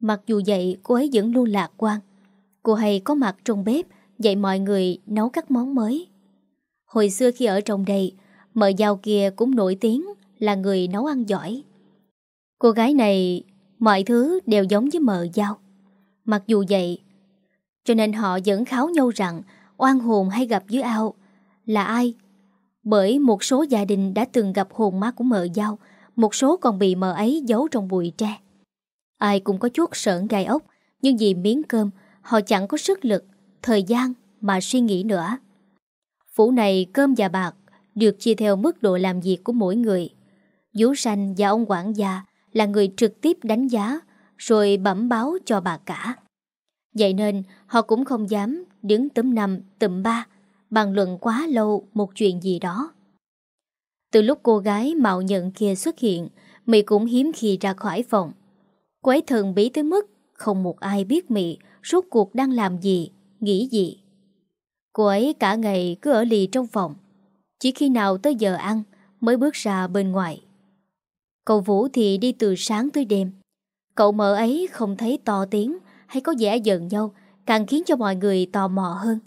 Mặc dù vậy cô ấy vẫn luôn lạc quan. Cô hay có mặt trong bếp dạy mọi người nấu các món mới. Hồi xưa khi ở trong đây, mợ giàu kia cũng nổi tiếng là người nấu ăn giỏi. Cô gái này mọi thứ đều giống với mợ giàu. Mặc dù vậy, cho nên họ vẫn kháo nhau rằng oan hồn hay gặp dưới ao là ai. Bởi một số gia đình đã từng gặp hồn ma của mợ giao, một số còn bị mợ ấy giấu trong bụi tre. Ai cũng có chút sợn gai ốc, nhưng vì miếng cơm, họ chẳng có sức lực, thời gian mà suy nghĩ nữa. Phủ này cơm và bạc được chia theo mức độ làm việc của mỗi người. Dú Sanh và ông quản gia là người trực tiếp đánh giá rồi bẩm báo cho bà cả. Vậy nên họ cũng không dám đứng tấm năm tụm ba bàn luận quá lâu một chuyện gì đó. Từ lúc cô gái mạo nhận kia xuất hiện, Mị cũng hiếm khi ra khỏi phòng. Cô ấy thần bí tới mức không một ai biết Mị rốt cuộc đang làm gì, nghĩ gì. Cô ấy cả ngày cứ ở lì trong phòng, chỉ khi nào tới giờ ăn mới bước ra bên ngoài. Cậu Vũ thì đi từ sáng tới đêm. Cậu mợ ấy không thấy to tiếng hay có vẻ giận nhau, càng khiến cho mọi người tò mò hơn.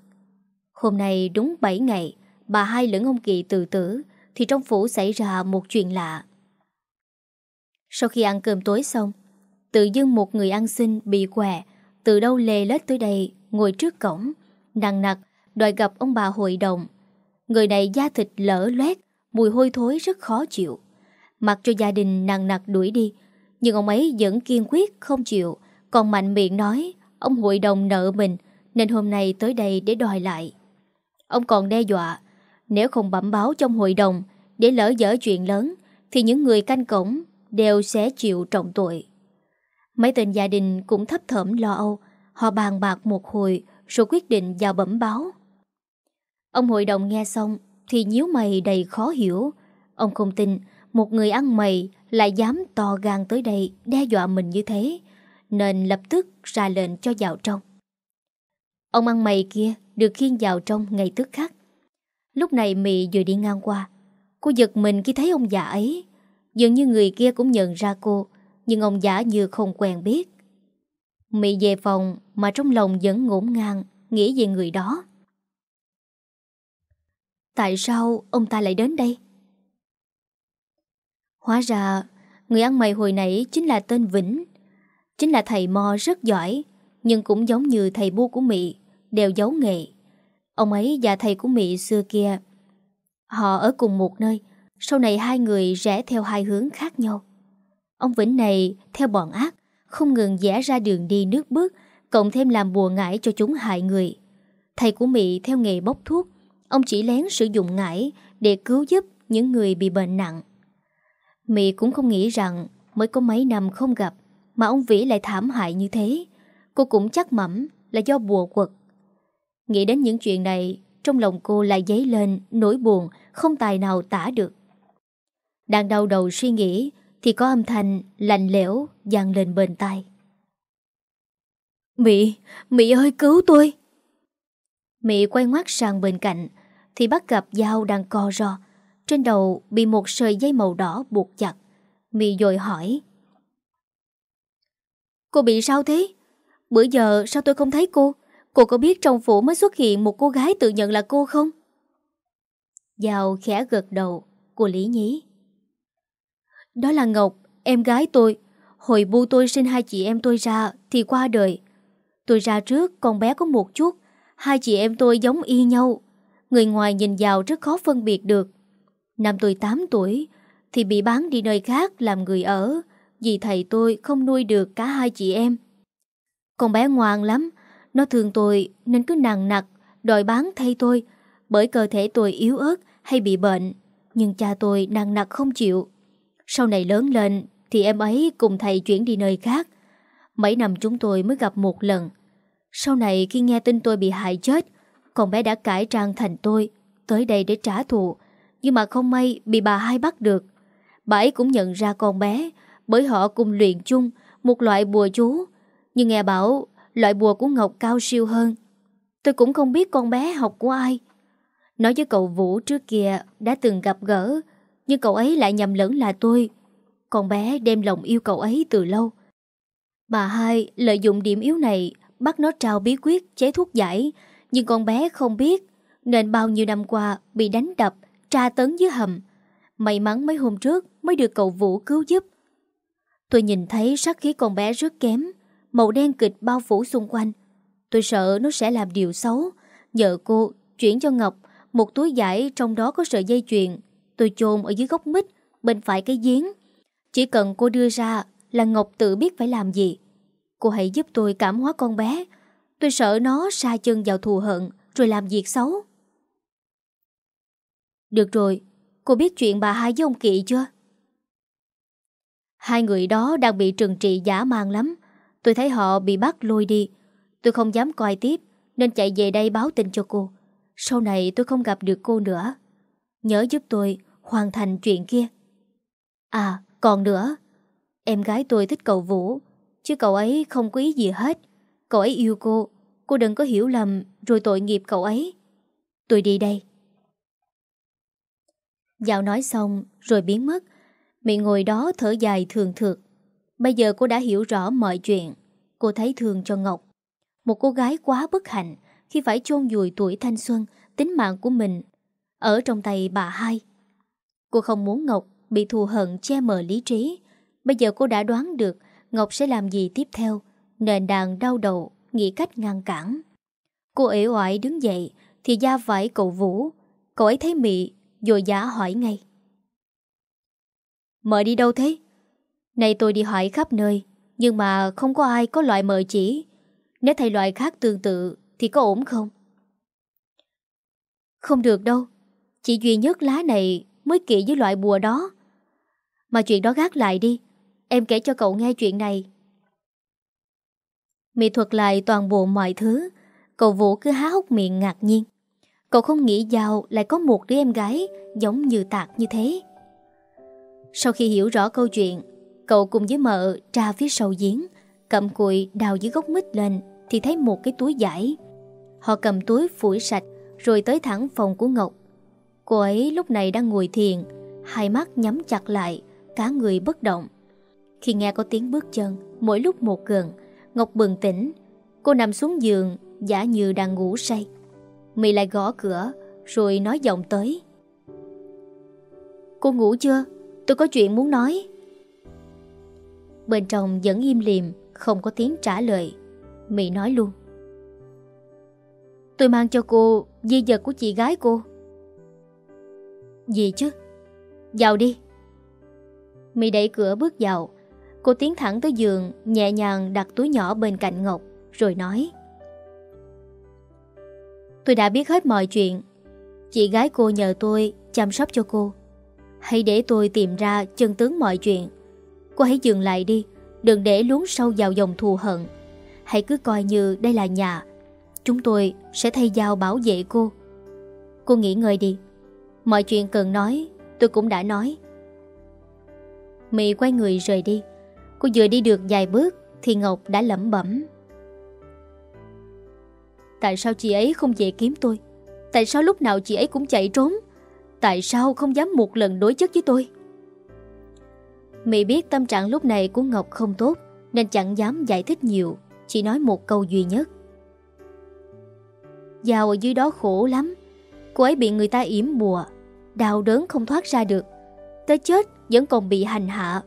Hôm nay đúng 7 ngày, bà hai lẫn ông Kỳ tự tử, thì trong phủ xảy ra một chuyện lạ. Sau khi ăn cơm tối xong, tự dưng một người ăn xin bị què, từ đâu lê lết tới đây, ngồi trước cổng, nặng nặc, đòi gặp ông bà hội đồng. Người này da thịt lở loét, mùi hôi thối rất khó chịu. Mặc cho gia đình nặng nặc đuổi đi, nhưng ông ấy vẫn kiên quyết không chịu, còn mạnh miệng nói ông hội đồng nợ mình nên hôm nay tới đây để đòi lại. Ông còn đe dọa, nếu không bẩm báo trong hội đồng để lỡ dở chuyện lớn thì những người canh cổng đều sẽ chịu trọng tội. Mấy tên gia đình cũng thấp thởm lo âu, họ bàn bạc một hồi rồi quyết định vào bẩm báo. Ông hội đồng nghe xong thì nhíu mày đầy khó hiểu. Ông không tin một người ăn mày lại dám to gan tới đây đe dọa mình như thế, nên lập tức ra lệnh cho vào trong. Ông ăn mày kia được khiêng vào trong ngay tức khắc. Lúc này Mị vừa đi ngang qua, cô giật mình khi thấy ông già ấy. Dường như người kia cũng nhận ra cô, nhưng ông giả như không quen biết. Mị về phòng mà trong lòng vẫn ngổn ngang, nghĩ về người đó. Tại sao ông ta lại đến đây? Hóa ra, người ăn mày hồi nãy chính là tên Vĩnh. Chính là thầy Mo rất giỏi, nhưng cũng giống như thầy bu của Mỹ, đều giấu nghề Ông ấy và thầy của Mỹ xưa kia, họ ở cùng một nơi, sau này hai người rẽ theo hai hướng khác nhau. Ông Vĩnh này theo bọn ác, không ngừng vẽ ra đường đi nước bước, cộng thêm làm bùa ngải cho chúng hại người. Thầy của Mỹ theo nghề bốc thuốc, ông chỉ lén sử dụng ngải để cứu giúp những người bị bệnh nặng. Mỹ cũng không nghĩ rằng mới có mấy năm không gặp mà ông Vĩ lại thảm hại như thế. Cô cũng chắc mẩm là do bùa quật. Nghĩ đến những chuyện này, trong lòng cô lại dấy lên nỗi buồn không tài nào tả được. Đang đau đầu suy nghĩ thì có âm thanh lạnh lẽo vang lên bên tai. Mị, Mị ơi cứu tôi! Mị quay ngoắt sang bên cạnh thì bắt gặp dao đang co ro. Trên đầu bị một sợi dây màu đỏ buộc chặt. Mị dội hỏi. Cô bị sao thế? Bữa giờ sao tôi không thấy cô? Cô có biết trong phủ mới xuất hiện một cô gái tự nhận là cô không? giàu khẽ gật đầu, cô lý nhí. Đó là Ngọc, em gái tôi. Hồi bu tôi sinh hai chị em tôi ra thì qua đời. Tôi ra trước con bé có một chút, hai chị em tôi giống y nhau. Người ngoài nhìn vào rất khó phân biệt được. Năm tôi 8 tuổi thì bị bán đi nơi khác làm người ở vì thầy tôi không nuôi được cả hai chị em. Con bé ngoan lắm, nó thương tôi nên cứ nặng nặc đòi bán thay tôi bởi cơ thể tôi yếu ớt hay bị bệnh. Nhưng cha tôi nặng nặc không chịu. Sau này lớn lên thì em ấy cùng thầy chuyển đi nơi khác. Mấy năm chúng tôi mới gặp một lần. Sau này khi nghe tin tôi bị hại chết, con bé đã cải trang thành tôi, tới đây để trả thù. Nhưng mà không may bị bà hai bắt được. Bà ấy cũng nhận ra con bé bởi họ cùng luyện chung một loại bùa chú. Nhưng nghe bảo loại bùa của Ngọc cao siêu hơn. Tôi cũng không biết con bé học của ai. Nói với cậu Vũ trước kia đã từng gặp gỡ, nhưng cậu ấy lại nhầm lẫn là tôi. Con bé đem lòng yêu cậu ấy từ lâu. Bà hai lợi dụng điểm yếu này bắt nó trao bí quyết chế thuốc giải, nhưng con bé không biết, nên bao nhiêu năm qua bị đánh đập, tra tấn dưới hầm. May mắn mấy hôm trước mới được cậu Vũ cứu giúp. Tôi nhìn thấy sát khí con bé rất kém, màu đen kịch bao phủ xung quanh. Tôi sợ nó sẽ làm điều xấu, nhờ cô chuyển cho Ngọc một túi giải trong đó có sợi dây chuyền. Tôi chôn ở dưới gốc mít, bên phải cái giếng. Chỉ cần cô đưa ra là Ngọc tự biết phải làm gì. Cô hãy giúp tôi cảm hóa con bé. Tôi sợ nó sa chân vào thù hận rồi làm việc xấu. Được rồi, cô biết chuyện bà hai với ông Kỵ chưa? Hai người đó đang bị trừng trị giả mang lắm. Tôi thấy họ bị bắt lôi đi. Tôi không dám coi tiếp nên chạy về đây báo tin cho cô. Sau này tôi không gặp được cô nữa. Nhớ giúp tôi hoàn thành chuyện kia. À, còn nữa. Em gái tôi thích cậu Vũ, chứ cậu ấy không có ý gì hết. Cậu ấy yêu cô, cô đừng có hiểu lầm rồi tội nghiệp cậu ấy. Tôi đi đây. Dạo nói xong rồi biến mất. Mị ngồi đó thở dài thường thượt. Bây giờ cô đã hiểu rõ mọi chuyện. Cô thấy thương cho Ngọc. Một cô gái quá bất hạnh khi phải chôn vùi tuổi thanh xuân, tính mạng của mình ở trong tay bà hai. Cô không muốn Ngọc bị thù hận che mờ lý trí, Bây giờ cô đã đoán được Ngọc sẽ làm gì tiếp theo nền đàn đau đầu Nghĩ cách ngăn cản Cô ế oải đứng dậy Thì ra vải cậu Vũ Cậu ấy thấy Mị Rồi giả hỏi ngay Mời đi đâu thế? Này tôi đi hỏi khắp nơi, Nhưng mà không có ai có loại mời chỉ. Nếu thầy loại khác tương tự, Thì có ổn không? Không được đâu. Chỉ duy nhất lá này Mới kỵ với loại bùa đó. Mà chuyện đó gác lại đi. Em kể cho cậu nghe chuyện này. Mỹ thuật lại toàn bộ mọi thứ. Cậu Vũ cứ há hốc miệng ngạc nhiên. Cậu không nghĩ giàu lại có một đứa em gái Giống như Tạc như thế. Sau khi hiểu rõ câu chuyện, Cậu cùng với mợ ra phía sau giếng, Cầm cùi đào dưới gốc mít lên Thì thấy một cái túi giải Họ cầm túi phủi sạch Rồi tới thẳng phòng của Ngọc. Cô ấy lúc này đang ngồi thiền, Hai mắt nhắm chặt lại, Cả người bất động. Khi nghe có tiếng bước chân, Mỗi lúc một gần, Ngọc bừng tỉnh. Cô nằm xuống giường, Giả như đang ngủ say. Mị lại gõ cửa, Rồi nói giọng tới. Cô ngủ chưa? Tôi có chuyện muốn nói. Bên trong vẫn im liềm Không có tiếng trả lời. Mị nói luôn. Tôi mang cho cô di vật của chị gái cô. Gì chứ? Vào đi. Mị đẩy cửa bước vào. Cô tiến thẳng tới giường, Nhẹ nhàng đặt túi nhỏ bên cạnh Ngọc, Rồi nói. Tôi đã biết hết mọi chuyện. Chị gái cô nhờ tôi chăm sóc cho cô. Hãy để tôi tìm ra chân tướng mọi chuyện. Cô hãy dừng lại đi, Đừng để lún sâu vào dòng thù hận. Hãy cứ coi như đây là nhà. Chúng tôi sẽ thay dao bảo vệ cô. Cô nghỉ ngơi đi. Mọi chuyện cần nói, Tôi cũng đã nói. Mị quay người rời đi. Cô vừa đi được vài bước Thì Ngọc đã lẩm bẩm. Tại sao chị ấy không về kiếm tôi? Tại sao lúc nào chị ấy cũng chạy trốn? Tại sao không dám một lần đối chất với tôi? Mỹ biết tâm trạng lúc này của Ngọc không tốt, Nên chẳng dám giải thích nhiều, Chỉ nói một câu duy nhất. Giàu ở dưới đó khổ lắm, Cô ấy bị người ta yểm bùa, Đau đớn không thoát ra được, Tới chết vẫn còn bị hành hạ.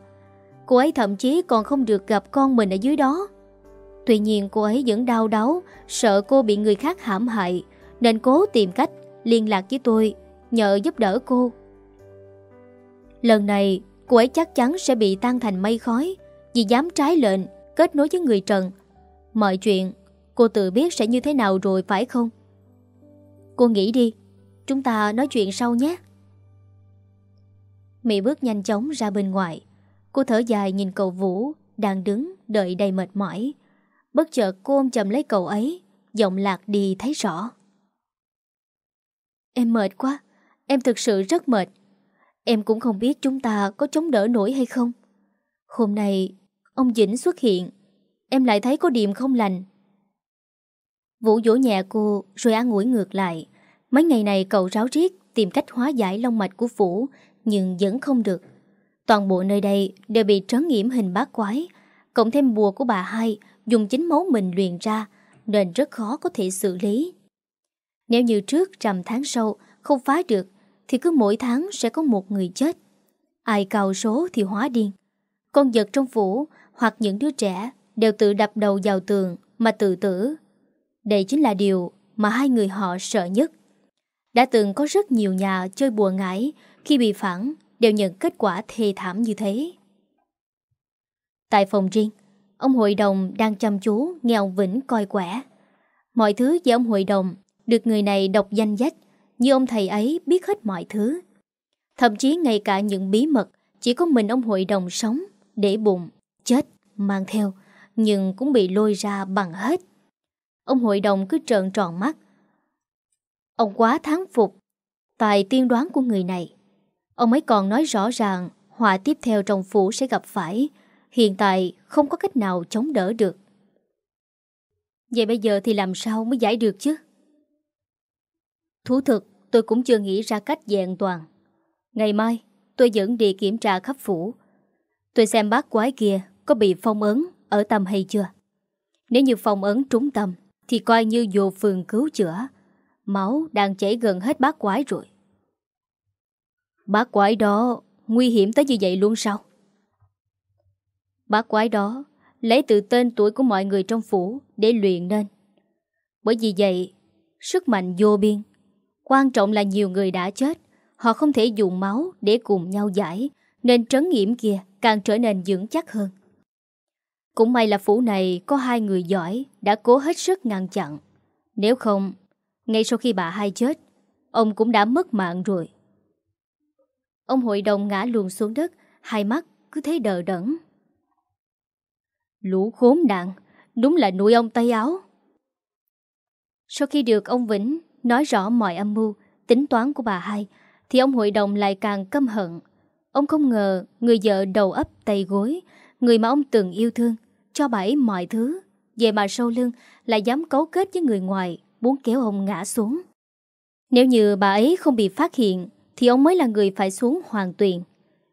Cô ấy thậm chí còn không được gặp con mình ở dưới đó. Tuy nhiên cô ấy vẫn đau đớn Sợ cô bị người khác hãm hại, Nên cố tìm cách liên lạc với tôi Nhờ giúp đỡ cô. Lần này, cô ấy chắc chắn sẽ bị tan thành mây khói Vì dám trái lệnh Kết nối với người Trần. Mọi chuyện cô tự biết sẽ như thế nào rồi phải không? Cô nghĩ đi, Chúng ta nói chuyện sau nhé. Mỹ bước nhanh chóng ra bên ngoài. Cô thở dài nhìn cậu Vũ Đang đứng đợi đầy mệt mỏi. Bất chợt cô ôm chầm lấy cậu ấy, Giọng lạc đi thấy rõ. Em mệt quá Em thực sự rất mệt. Em cũng không biết chúng ta có chống đỡ nổi hay không. Hôm nay, Ông Dĩnh xuất hiện. Em lại thấy có điểm không lành. Vũ dỗ nhẹ cô, Rồi an ủi ngược lại. Mấy ngày này cậu ráo riết, Tìm cách hóa giải long mạch của Vũ, Nhưng vẫn không được. Toàn bộ nơi đây đều bị trấn nghiễm hình bát quái. Cộng thêm bùa của bà hai, Dùng chính máu mình luyện ra, Nên rất khó có thể xử lý. Nếu như trước trăm tháng sau, Không phá được thì cứ mỗi tháng sẽ có một người chết Ai cao số thì hóa điên Con vật trong phủ Hoặc những đứa trẻ Đều tự đập đầu vào tường Mà tự tử Đây chính là điều mà hai người họ sợ nhất Đã từng có rất nhiều nhà chơi bùa ngải Khi bị phản đều nhận kết quả thê thảm như thế. Tại phòng riêng, ông hội đồng đang chăm chú nghe ông Vĩnh coi quẻ. Mọi thứ về ông hội đồng được người này đọc danh dách như ông thầy ấy biết hết mọi thứ. Thậm chí ngay cả những bí mật chỉ có mình ông hội đồng sống, để bụng, chết, mang theo, nhưng cũng bị lôi ra bằng hết. Ông hội đồng cứ trợn tròn mắt. Ông quá thắng phục tài tiên đoán của người này. Ông ấy còn nói rõ ràng họa tiếp theo trong phủ sẽ gặp phải. Hiện tại không có cách nào chống đỡ được. Vậy bây giờ thì làm sao mới giải được chứ? Thú thực, tôi cũng chưa nghĩ ra cách dạng toàn. Ngày mai, tôi dẫn đi kiểm tra khắp phủ. Tôi xem bác quái kia có bị phong ấn ở tâm hay chưa. Nếu như phong ấn trúng tâm, thì coi như vô phường cứu chữa. Máu đang chảy gần hết bác quái rồi. Bác quái đó nguy hiểm tới như vậy luôn sao? Bác quái đó lấy từ tên tuổi của mọi người trong phủ để luyện nên. Bởi vì vậy, sức mạnh vô biên. Quan trọng là nhiều người đã chết, họ không thể dùng máu để cùng nhau giải, nên trấn nghiệm kia càng trở nên vững chắc hơn. Cũng may là phủ này có hai người giỏi đã cố hết sức ngăn chặn. Nếu không, ngay sau khi bà hai chết, ông cũng đã mất mạng rồi. Ông hội đồng ngã luồn xuống đất, hai mắt cứ thấy đờ đẫn. Lũ khốn nạn, đúng là nuôi ông tay áo. Sau khi được ông Vĩnh nói rõ mọi âm mưu, tính toán của bà hai, thì ông hội đồng lại càng căm hận. Ông không ngờ người vợ đầu ấp tay gối, người mà ông từng yêu thương, cho bà ấy mọi thứ, về mà sâu lưng lại dám cấu kết với người ngoài, muốn kéo ông ngã xuống. Nếu như bà ấy không bị phát hiện, thì ông mới là người phải xuống hoàn tuyền.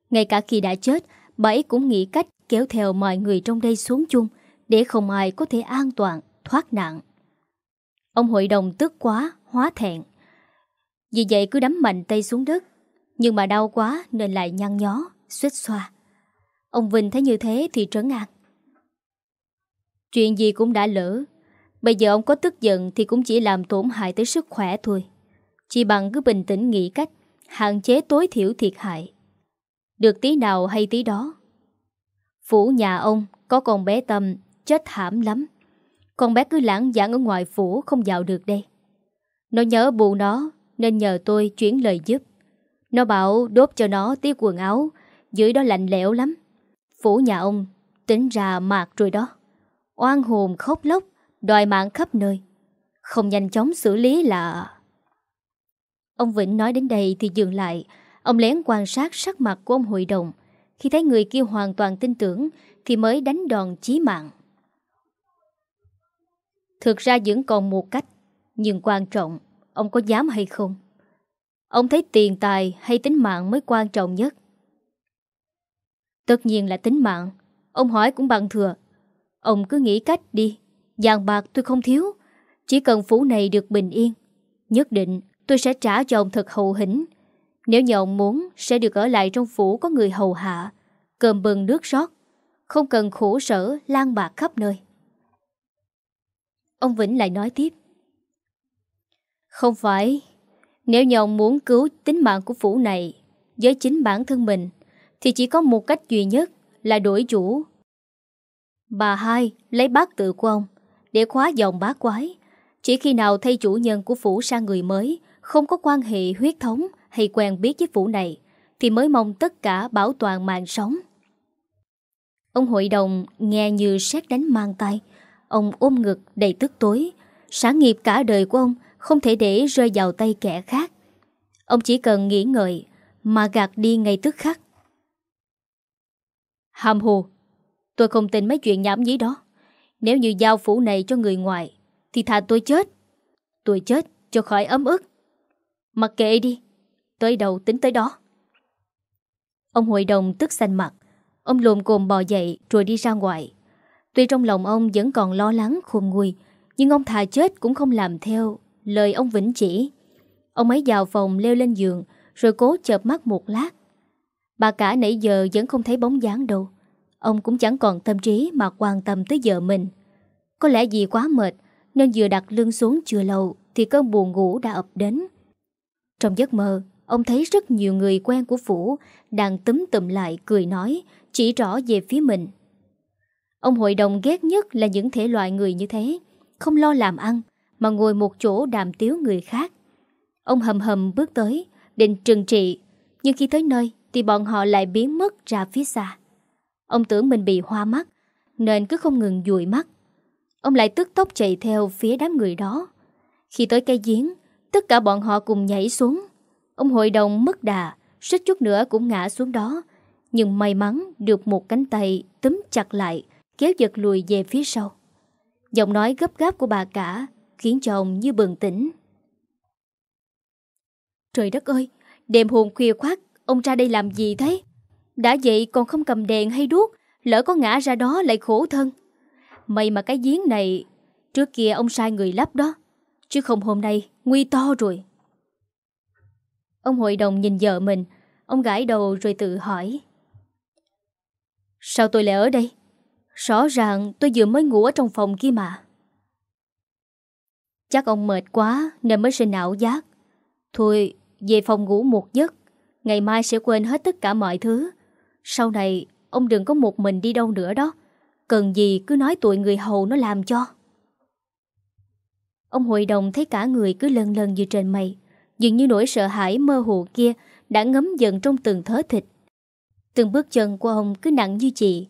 Ngay cả khi đã chết, bà ấy cũng nghĩ cách kéo theo mọi người trong đây xuống chung, để không ai có thể an toàn, thoát nạn. Ông hội đồng tức quá, hóa thẹn. Vì vậy cứ đấm mạnh tay xuống đất, nhưng mà đau quá nên lại nhăn nhó, suýt xoa. Ông Vinh thấy như thế thì trấn an. Chuyện gì cũng đã lỡ Bây giờ ông có tức giận Thì cũng chỉ làm tổn hại tới sức khỏe thôi Chỉ bằng cứ bình tĩnh nghĩ cách Hạn chế tối thiểu thiệt hại Được tí nào hay tí đó Phủ nhà ông Có con bé Tâm Chết thảm lắm Con bé cứ lãng giảng ở ngoài phủ Không vào được đây nó nhớ bù nó, Nên nhờ tôi chuyển lời giúp. Nó bảo đốt cho nó tí quần áo, Dưới đó lạnh lẽo lắm. Phủ nhà ông, tính ra mạc rồi đó. Oan hồn khóc lóc, Đòi mạng khắp nơi. Không nhanh chóng xử lý là Ông Vĩnh nói đến đây thì dừng lại. Ông lén quan sát sắc mặt của ông hội đồng. Khi thấy người kia hoàn toàn tin tưởng, Thì mới đánh đòn chí mạng. Thực ra vẫn còn một cách. Nhưng quan trọng, Ông có dám hay không? Ông thấy tiền tài hay tính mạng mới quan trọng nhất? Tất nhiên là tính mạng, Ông hỏi cũng bằng thừa. Ông cứ nghĩ cách đi, Vàng bạc tôi không thiếu, Chỉ cần phủ này được bình yên, Nhất định tôi sẽ trả cho ông thật hậu hĩnh. Nếu như ông muốn, Sẽ được ở lại trong phủ có người hầu hạ, Cơm bừng nước rót, Không cần khổ sở lan bạc khắp nơi. Ông Vĩnh lại nói tiếp. Không phải. Nếu như ông muốn cứu tính mạng của phủ này Với chính bản thân mình, Thì chỉ có một cách duy nhất Là đổi chủ. Bà hai lấy bát tự của ông Để khóa dòng bát quái. Chỉ khi nào thay chủ nhân của phủ sang người mới, Không có quan hệ huyết thống Hay quen biết với phủ này, Thì mới mong tất cả bảo toàn mạng sống. Ông hội đồng nghe như xét đánh mang tay Ông ôm ngực đầy tức tối. Sáng nghiệp cả đời của ông không thể để rơi vào tay kẻ khác. Ông chỉ cần nghĩ ngợi Mà gạt đi ngay tức khắc. Hàm hồ, Tôi không tin mấy chuyện nhảm nhí đó. Nếu như giao phủ này cho người ngoài, Thì thà tôi chết. Tôi chết cho khỏi ấm ức. Mặc kệ đi, Tới đầu tính tới đó. Ông hội đồng tức xanh mặt. Ông lồm cồm bò dậy rồi đi ra ngoài. Tuy trong lòng ông vẫn còn lo lắng, khôn nguôi, Nhưng ông thà chết cũng không làm theo. Lời ông Vĩnh chỉ. Ông ấy vào phòng leo lên giường, Rồi cố chợp mắt một lát. Bà cả nãy giờ vẫn không thấy bóng dáng đâu. Ông cũng chẳng còn tâm trí mà quan tâm tới vợ mình. Có lẽ vì quá mệt, Nên vừa đặt lưng xuống chưa lâu Thì cơn buồn ngủ đã ập đến. Trong giấc mơ, Ông thấy rất nhiều người quen của Phủ Đang túm tụm lại cười nói, Chỉ rõ về phía mình. Ông hội đồng ghét nhất là những thể loại người như thế, Không lo làm ăn mà ngồi một chỗ đàm tiếu người khác. Ông hầm hầm bước tới, Định trừng trị, Nhưng khi tới nơi Thì bọn họ lại biến mất ra phía xa. Ông tưởng mình bị hoa mắt, Nên cứ không ngừng dụi mắt. Ông lại tức tốc chạy theo phía đám người đó. Khi tới cây giếng, Tất cả bọn họ cùng nhảy xuống. Ông hội đồng mất đà, Suýt chút nữa cũng ngã xuống đó, Nhưng may mắn được một cánh tay túm chặt lại, Kéo giật lùi về phía sau. Giọng nói gấp gáp của bà cả Khiến cho ông như bừng tỉnh. Trời đất ơi, Đêm hồn khuya khoát Ông ra đây làm gì thế? Đã vậy còn không cầm đèn hay đuốc, Lỡ có ngã ra đó lại khổ thân. May mà cái giếng này, Trước kia ông sai người lắp đó, Chứ không hôm nay nguy to rồi. Ông hội đồng nhìn vợ mình, Ông gãi đầu rồi tự hỏi. Sao tôi lại ở đây? Rõ ràng tôi vừa mới ngủ ở trong phòng kia mà. Chắc ông mệt quá nên mới sinh ảo giác. Thôi, về phòng ngủ một giấc. Ngày mai sẽ quên hết tất cả mọi thứ. Sau này, ông đừng có một mình đi đâu nữa đó. Cần gì cứ nói tụi người hầu nó làm cho. Ông hội đồng thấy cả người cứ lần lần như trên mây. Dường như nỗi sợ hãi mơ hồ kia đã ngấm dần trong từng thớ thịt. Từng bước chân của ông cứ nặng như chị.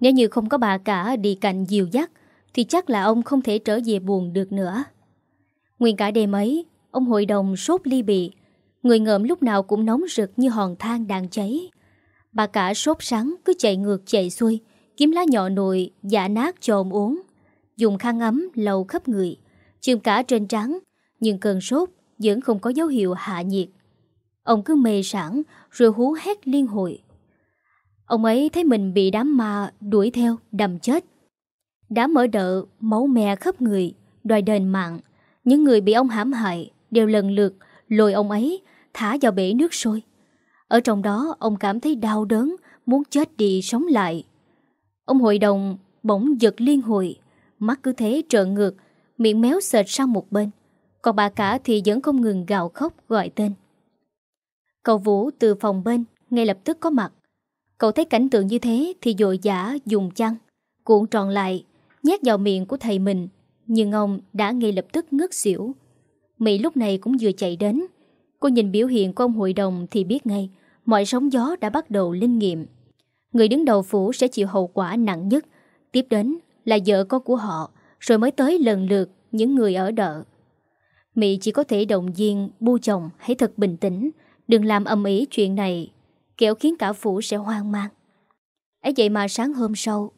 Nếu như không có bà cả đi cạnh dìu dắt, thì chắc là ông không thể trở về buồn được nữa. Nguyên cả đêm ấy, ông hội đồng sốt ly bì, người ngợm lúc nào cũng nóng rực như hòn than đang cháy. Bà cả sốt sắng cứ chạy ngược chạy xuôi, kiếm lá nhỏ nồi, giả nát cho ông uống. Dùng khăn ấm lầu khắp người, chườm cả trên trắng, nhưng cơn sốt vẫn không có dấu hiệu hạ nhiệt. Ông cứ mê sảng rồi hú hét liên hồi. Ông ấy thấy mình bị đám ma đuổi theo, đầm chết. Đám mở đợ, máu me khắp người, đòi đền mạng. Những người bị ông hãm hại đều lần lượt lôi ông ấy thả vào bể nước sôi. Ở trong đó ông cảm thấy đau đớn, muốn chết đi sống lại. Ông hội đồng bỗng giật liên hồi, mắt cứ thế trợn ngược, miệng méo sệt sang một bên. Còn bà cả thì vẫn không ngừng gào khóc gọi tên. Cậu Vũ từ phòng bên ngay lập tức có mặt. Cậu thấy cảnh tượng như thế thì dội giả dùng chăn, cuộn tròn lại, nhét vào miệng của thầy mình. Nhưng ông đã ngay lập tức ngất xỉu. Mỹ lúc này cũng vừa chạy đến. Cô nhìn biểu hiện của ông hội đồng thì biết ngay mọi sóng gió đã bắt đầu linh nghiệm. Người đứng đầu phủ sẽ chịu hậu quả nặng nhất. Tiếp đến là vợ con của họ, rồi mới tới lần lượt những người ở đợ. Mỹ chỉ có thể động viên bu chồng hãy thật bình tĩnh, đừng làm âm ý chuyện này, kẻo khiến cả phủ sẽ hoang mang. ấy vậy mà sáng hôm sau,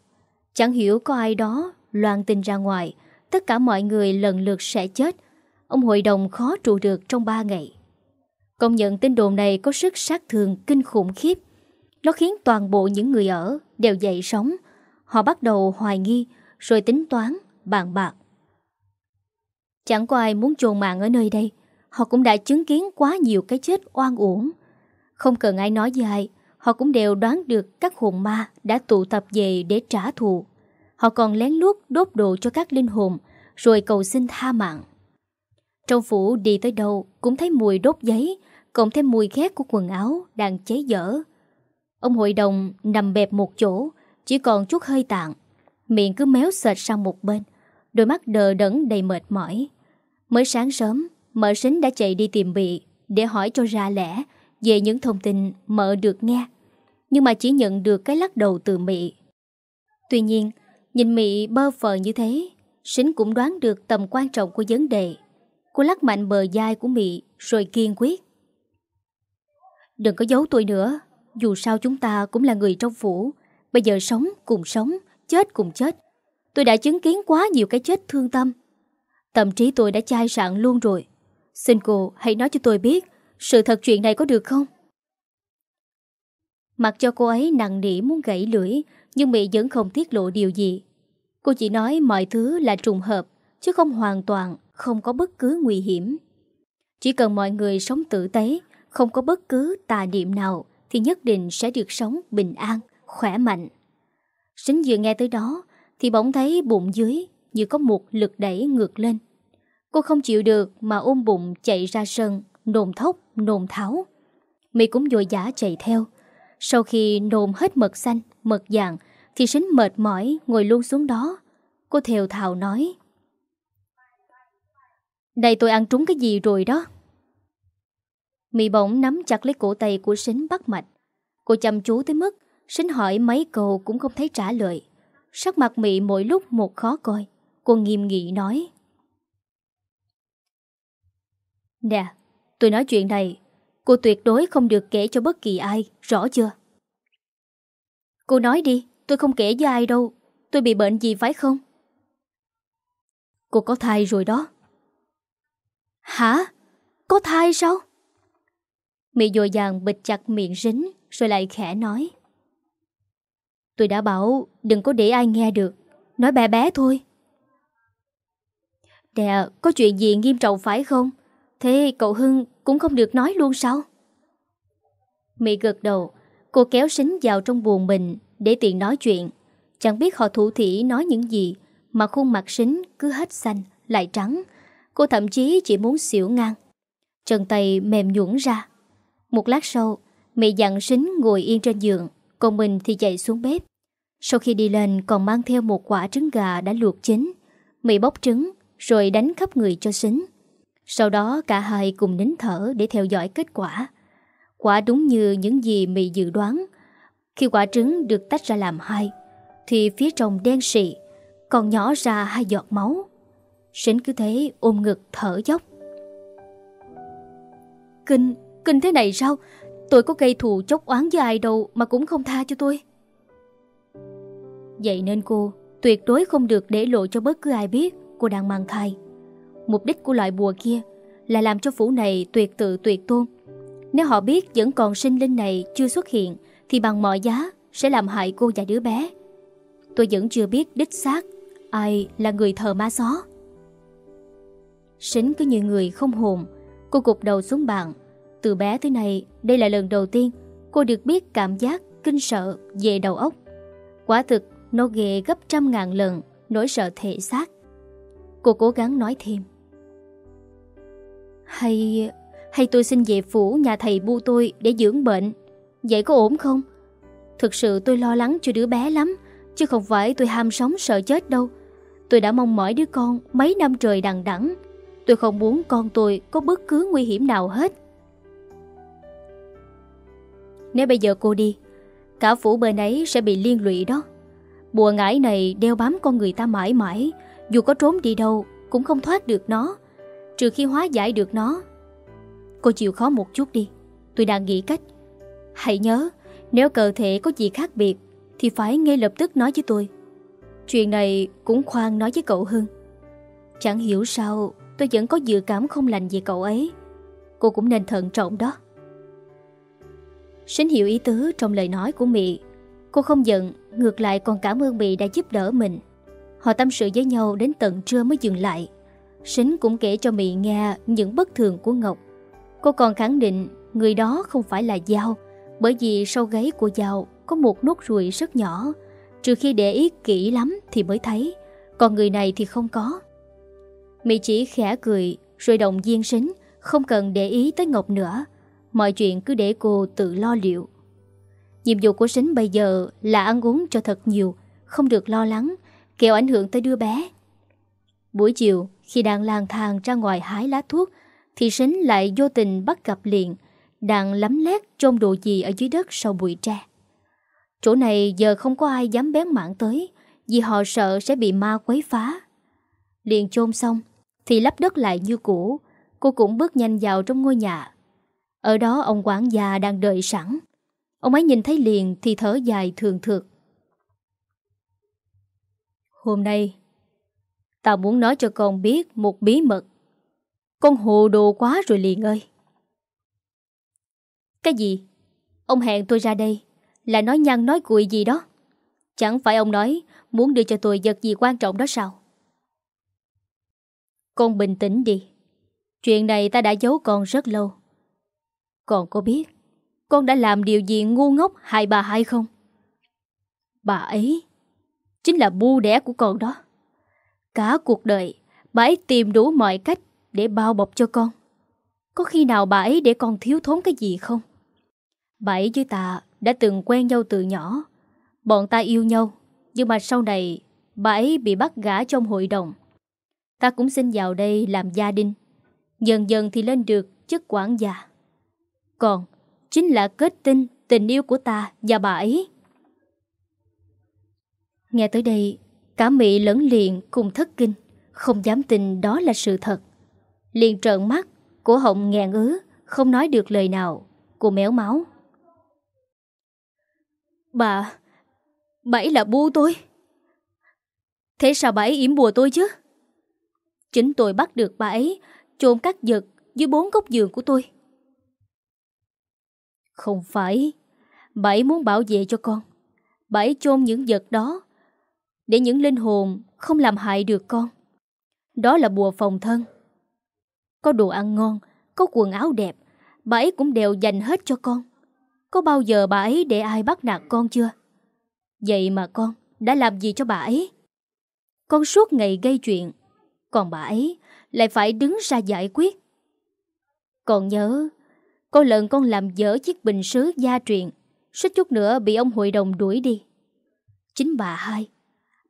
chẳng hiểu có ai đó loan tin ra ngoài, tất cả mọi người lần lượt sẽ chết. Ông hội đồng khó trụ được trong ba ngày. Công nhận tin đồn này có sức sát thương kinh khủng khiếp. Nó khiến toàn bộ những người ở đều dậy sóng. Họ bắt đầu hoài nghi, rồi tính toán, bàn bạc. Chẳng có ai muốn chôn mạng ở nơi đây. Họ cũng đã chứng kiến quá nhiều cái chết oan uổng. Không cần ai nói với ai, họ cũng đều đoán được các hồn ma đã tụ tập về để trả thù. Họ còn lén lút đốt đồ cho các linh hồn, rồi cầu xin tha mạng. Trong phủ đi tới đâu cũng thấy mùi đốt giấy, cộng thêm mùi khét của quần áo đang cháy dở. Ông hội đồng nằm bẹp một chỗ, chỉ còn chút hơi tạng. Miệng cứ méo sệt sang một bên, đôi mắt đờ đẫn đầy mệt mỏi. Mới sáng sớm, mợ sính đã chạy đi tìm bị để hỏi cho ra lẽ về những thông tin mợ được nghe. Nhưng mà chỉ nhận được cái lắc đầu từ Mị. Tuy nhiên, nhìn Mị bơ phờ như thế, Sính cũng đoán được tầm quan trọng của vấn đề. Cô lắc mạnh bờ dai của Mị rồi kiên quyết. Đừng có giấu tôi nữa, dù sao chúng ta cũng là người trong phủ. Bây giờ sống cùng sống, chết cùng chết. Tôi đã chứng kiến quá nhiều cái chết thương tâm. Tâm trí tôi đã chai sạn luôn rồi. Xin cô hãy nói cho tôi biết sự thật chuyện này có được không? Mặc cho cô ấy nặng nỉ muốn gãy lưỡi nhưng Mỹ vẫn không tiết lộ điều gì. Cô chỉ nói mọi thứ là trùng hợp chứ không hoàn toàn không có bất cứ nguy hiểm. Chỉ cần mọi người sống tử tế, không có bất cứ tà niệm nào thì nhất định sẽ được sống bình an, khỏe mạnh. Sính vừa nghe tới đó thì bỗng thấy bụng dưới như có một lực đẩy ngược lên. Cô không chịu được mà ôm bụng chạy ra sân, nồn thốc, nồn tháo. Mỹ cũng dội dã chạy theo. Sau khi nồn hết mật xanh, mật vàng thì sính mệt mỏi ngồi luôn xuống đó. Cô thều thào nói. Đây tôi ăn trúng cái gì rồi đó. mị bỗng nắm chặt lấy cổ tay của sính bắt mạch. Cô chăm chú tới mức sính hỏi mấy câu cũng không thấy trả lời. Sắc mặt mị mỗi lúc một khó coi. Cô nghiêm nghị nói. Nè, tôi nói chuyện này, cô tuyệt đối không được kể cho bất kỳ ai, rõ chưa? Cô nói đi, tôi không kể với ai đâu, tôi bị bệnh gì phải không? Cô có thai rồi đó. Hả? Có thai sao? Mị dồi dàng bịt chặt miệng rính rồi lại khẽ nói. Tôi đã bảo đừng có để ai nghe được, nói bé bé thôi. Nè, có chuyện gì nghiêm trọng phải không? Thế cậu Hưng cũng không được nói luôn sao? Mị gật đầu, cô kéo sính vào trong buồn mình để tiện nói chuyện. Chẳng biết họ thủ thỉ nói những gì, Mà khuôn mặt sính cứ hết xanh, Lại trắng. Cô thậm chí chỉ muốn xỉu ngang. Chân tay mềm nhũn ra. Một lát sau, Mẹ dặn sính ngồi yên trên giường, Còn mình thì chạy xuống bếp. Sau khi đi lên còn mang theo một quả trứng gà đã luộc chín. Mị bóc trứng, Rồi đánh khắp người cho sính Sau đó cả hai cùng nín thở Để theo dõi kết quả. Quả đúng như những gì Mị dự đoán. Khi quả trứng được tách ra làm hai Thì phía trong đen xị Còn nhỏ ra hai giọt máu. Sính cứ thế ôm ngực thở dốc. Kinh, kinh thế này sao? Tôi có gây thù chốc oán với ai đâu Mà cũng không tha cho tôi. Vậy nên cô Tuyệt đối không được để lộ cho bất cứ ai biết Cô đang mang thai. Mục đích của loại bùa kia Là làm cho phủ này tuyệt tự tuyệt tôn. Nếu họ biết vẫn còn sinh linh này chưa xuất hiện thì bằng mọi giá Sẽ làm hại cô và đứa bé. Tôi vẫn chưa biết đích xác Ai là người thờ ma gió Sính cứ như người không hồn, Cô gục đầu xuống bàn. Từ bé tới nay, Đây là lần đầu tiên Cô được biết cảm giác kinh sợ về đầu óc. Quả thực, nó ghê gấp trăm ngàn lần Nỗi sợ thể xác. Cô cố gắng nói thêm. Hay... Hay tôi xin về phủ nhà thầy bu tôi Để dưỡng bệnh. Vậy có ổn không? Thực sự tôi lo lắng cho đứa bé lắm, Chứ không phải tôi ham sống sợ chết đâu. Tôi đã mong mỏi đứa con Mấy năm trời đằng đẵng. Tôi không muốn con tôi có bất cứ nguy hiểm nào hết. Nếu bây giờ cô đi, Cả phủ bên ấy sẽ bị liên lụy đó. Bùa ngải này đeo bám con người ta mãi mãi, Dù có trốn đi đâu Cũng không thoát được nó, Trừ khi hóa giải được nó. Cô chịu khó một chút đi, Tôi đang nghĩ cách. Hãy nhớ, Nếu cơ thể có gì khác biệt, Thì phải ngay lập tức nói với tôi. Chuyện này cũng khoan nói với cậu Hưng Chẳng hiểu sao, Tôi vẫn có dự cảm không lành về cậu ấy. Cô cũng nên thận trọng đó. Sính hiểu ý tứ trong lời nói của Mị. Cô không giận, Ngược lại còn cảm ơn Mị đã giúp đỡ mình. Họ tâm sự với nhau đến tận trưa mới dừng lại. Sính cũng kể cho Mị nghe những bất thường của Ngọc. Cô còn khẳng định người đó không phải là Giao. Bởi vì sau gáy của giàu có một nốt ruồi rất nhỏ. Trừ khi để ý kỹ lắm thì mới thấy, Còn người này thì không có. Mỹ chỉ khẽ cười, rồi động viên sính, Không cần để ý tới Ngọc nữa. Mọi chuyện cứ để cô tự lo liệu. Nhiệm vụ của sính bây giờ là ăn uống cho thật nhiều, Không được lo lắng kẻo ảnh hưởng tới đứa bé. Buổi chiều, khi đang lang thang ra ngoài hái lá thuốc, Thì sính lại vô tình bắt gặp liền. Đang lấm lét trôn đồ gì ở dưới đất sau bụi tre. Chỗ này giờ không có ai dám bén mảng tới, Vì họ sợ sẽ bị ma quấy phá. Liền chôn xong, thì lắp đất lại như cũ, Cô cũng bước nhanh vào trong ngôi nhà. Ở đó ông quản gia đang đợi sẵn. Ông ấy nhìn thấy liền Thì thở dài thường thượt. Hôm nay, Tao muốn nói cho con biết Một bí mật. Con hồ đồ quá rồi liền ơi. Cái gì? Ông hẹn tôi ra đây. Là nói nhăn nói cuội gì đó. Chẳng phải ông nói Muốn đưa cho tôi vật gì quan trọng đó sao? Con bình tĩnh đi. Chuyện này ta đã giấu con rất lâu. Còn có biết Con đã làm điều gì ngu ngốc hại bà hay không? Bà ấy Chính là bu đẻ của con đó. Cả cuộc đời Bà ấy tìm đủ mọi cách Để bao bọc cho con. Có khi nào bà ấy để con thiếu thốn cái gì không? Bà ấy với ta Đã từng quen nhau từ nhỏ. Bọn ta yêu nhau, Nhưng mà sau này Bà ấy bị bắt gã trong hội đồng. Ta cũng xin vào đây làm gia đình. Dần dần thì lên được chức quản gia. Còn Chính là kết tinh tình yêu của ta và bà ấy. Nghe tới đây, Cả Mỹ lẫn liền cùng thất kinh, Không dám tin đó là sự thật. Liền trợn mắt, Cổ họng nghẹn ứ, Không nói được lời nào, Cô méo máu. Bà Bà ấy là bu tôi. Thế sao bà ấy yểm bùa tôi chứ? Chính tôi bắt được bà ấy, chôn các vật dưới bốn góc giường của tôi. Không phải, Bà ấy muốn bảo vệ cho con. Bà ấy chôn những vật đó Để những linh hồn không làm hại được con. Đó là bùa phòng thân. Có đồ ăn ngon, Có quần áo đẹp, Bà ấy cũng đều dành hết cho con. Có bao giờ bà ấy để ai bắt nạt con chưa Vậy mà con đã làm gì cho bà ấy? Con suốt ngày gây chuyện, còn bà ấy lại phải đứng ra giải quyết. Còn nhớ, có lần con làm dở chiếc bình sứ gia truyền, suýt chút nữa bị ông hội đồng đuổi đi. Chính bà hai,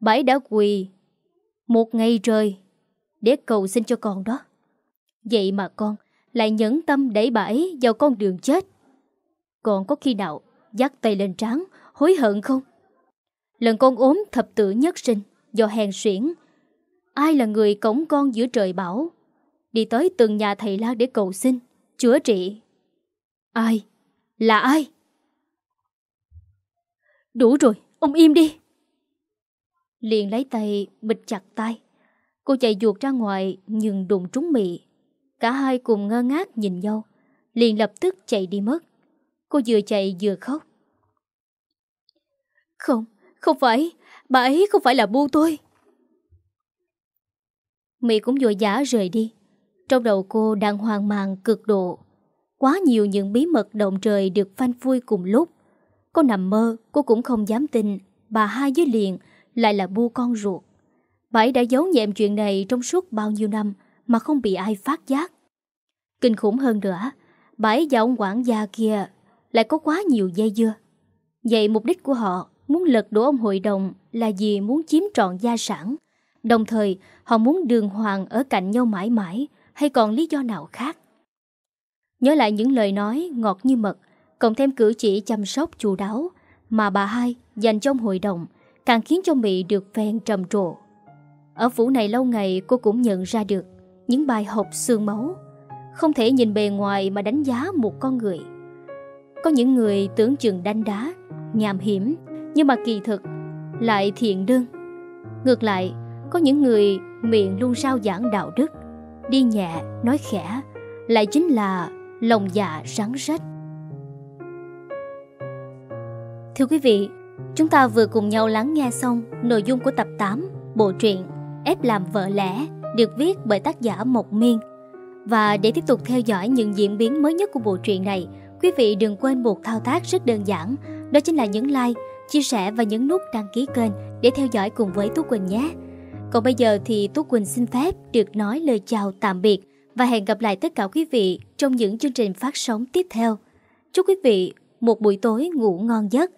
bà ấy đã quỳ một ngày trời để cầu xin cho con đó. Vậy mà con lại nhẫn tâm đẩy bà ấy vào con đường chết còn có khi nào dắt tay lên trán hối hận không? Lần con ốm thập tử nhất sinh do hèn xuyển. Ai là người cổng con giữa trời bão? Đi tới từng nhà thầy la để cầu xin, chữa trị. Ai? Là ai? Đủ rồi, ông im đi. Liền lấy tay bịch chặt tay. Cô chạy ruột ra ngoài nhưng đụng trúng mị. Cả hai cùng ngơ ngác nhìn nhau. Liền lập tức chạy đi mất. Cô vừa chạy vừa khóc. Không, không phải, bà ấy không phải là bu tôi. Mỹ cũng vội vã rời đi. Trong đầu cô đang hoang mang cực độ. Quá nhiều những bí mật động trời được phanh phui cùng lúc. Cô nằm mơ, cô cũng không dám tin bà hai với liền lại là bu con ruột. Bà ấy đã giấu nhẹm chuyện này trong suốt bao nhiêu năm mà không bị ai phát giác. Kinh khủng hơn nữa, bà ấy và ông quản gia kia lại có quá nhiều dây dưa. Vậy mục đích của họ muốn lật đổ ông hội đồng là vì muốn chiếm trọn gia sản. Đồng thời, họ muốn đường hoàng ở cạnh nhau mãi mãi hay còn lý do nào khác. Nhớ lại những lời nói ngọt như mật, cộng thêm cử chỉ chăm sóc chu đáo mà bà hai dành trong hội đồng càng khiến cho Mỹ được phen trầm trồ. Ở phủ này lâu ngày cô cũng nhận ra được những bài học xương máu. Không thể nhìn bề ngoài mà đánh giá một con người. Có những người tưởng chừng đanh đá, nhàm hiểm, nhưng mà kỳ thực lại thiện đơn. Ngược lại, có những người miệng luôn sao giảng đạo đức, đi nhẹ, nói khẽ, lại chính là lòng dạ rắn rết. Thưa quý vị, chúng ta vừa cùng nhau lắng nghe xong nội dung của tập 8 bộ truyện Ép làm vợ lẽ được viết bởi tác giả Mộc Miên. Và để tiếp tục theo dõi những diễn biến mới nhất của bộ truyện này, quý vị đừng quên một thao tác rất đơn giản, đó chính là nhấn like, chia sẻ và nhấn nút đăng ký kênh để theo dõi cùng với Tú Quỳnh nhé. Còn bây giờ thì Tú Quỳnh xin phép được nói lời chào tạm biệt và hẹn gặp lại tất cả quý vị trong những chương trình phát sóng tiếp theo. Chúc quý vị một buổi tối ngủ ngon giấc.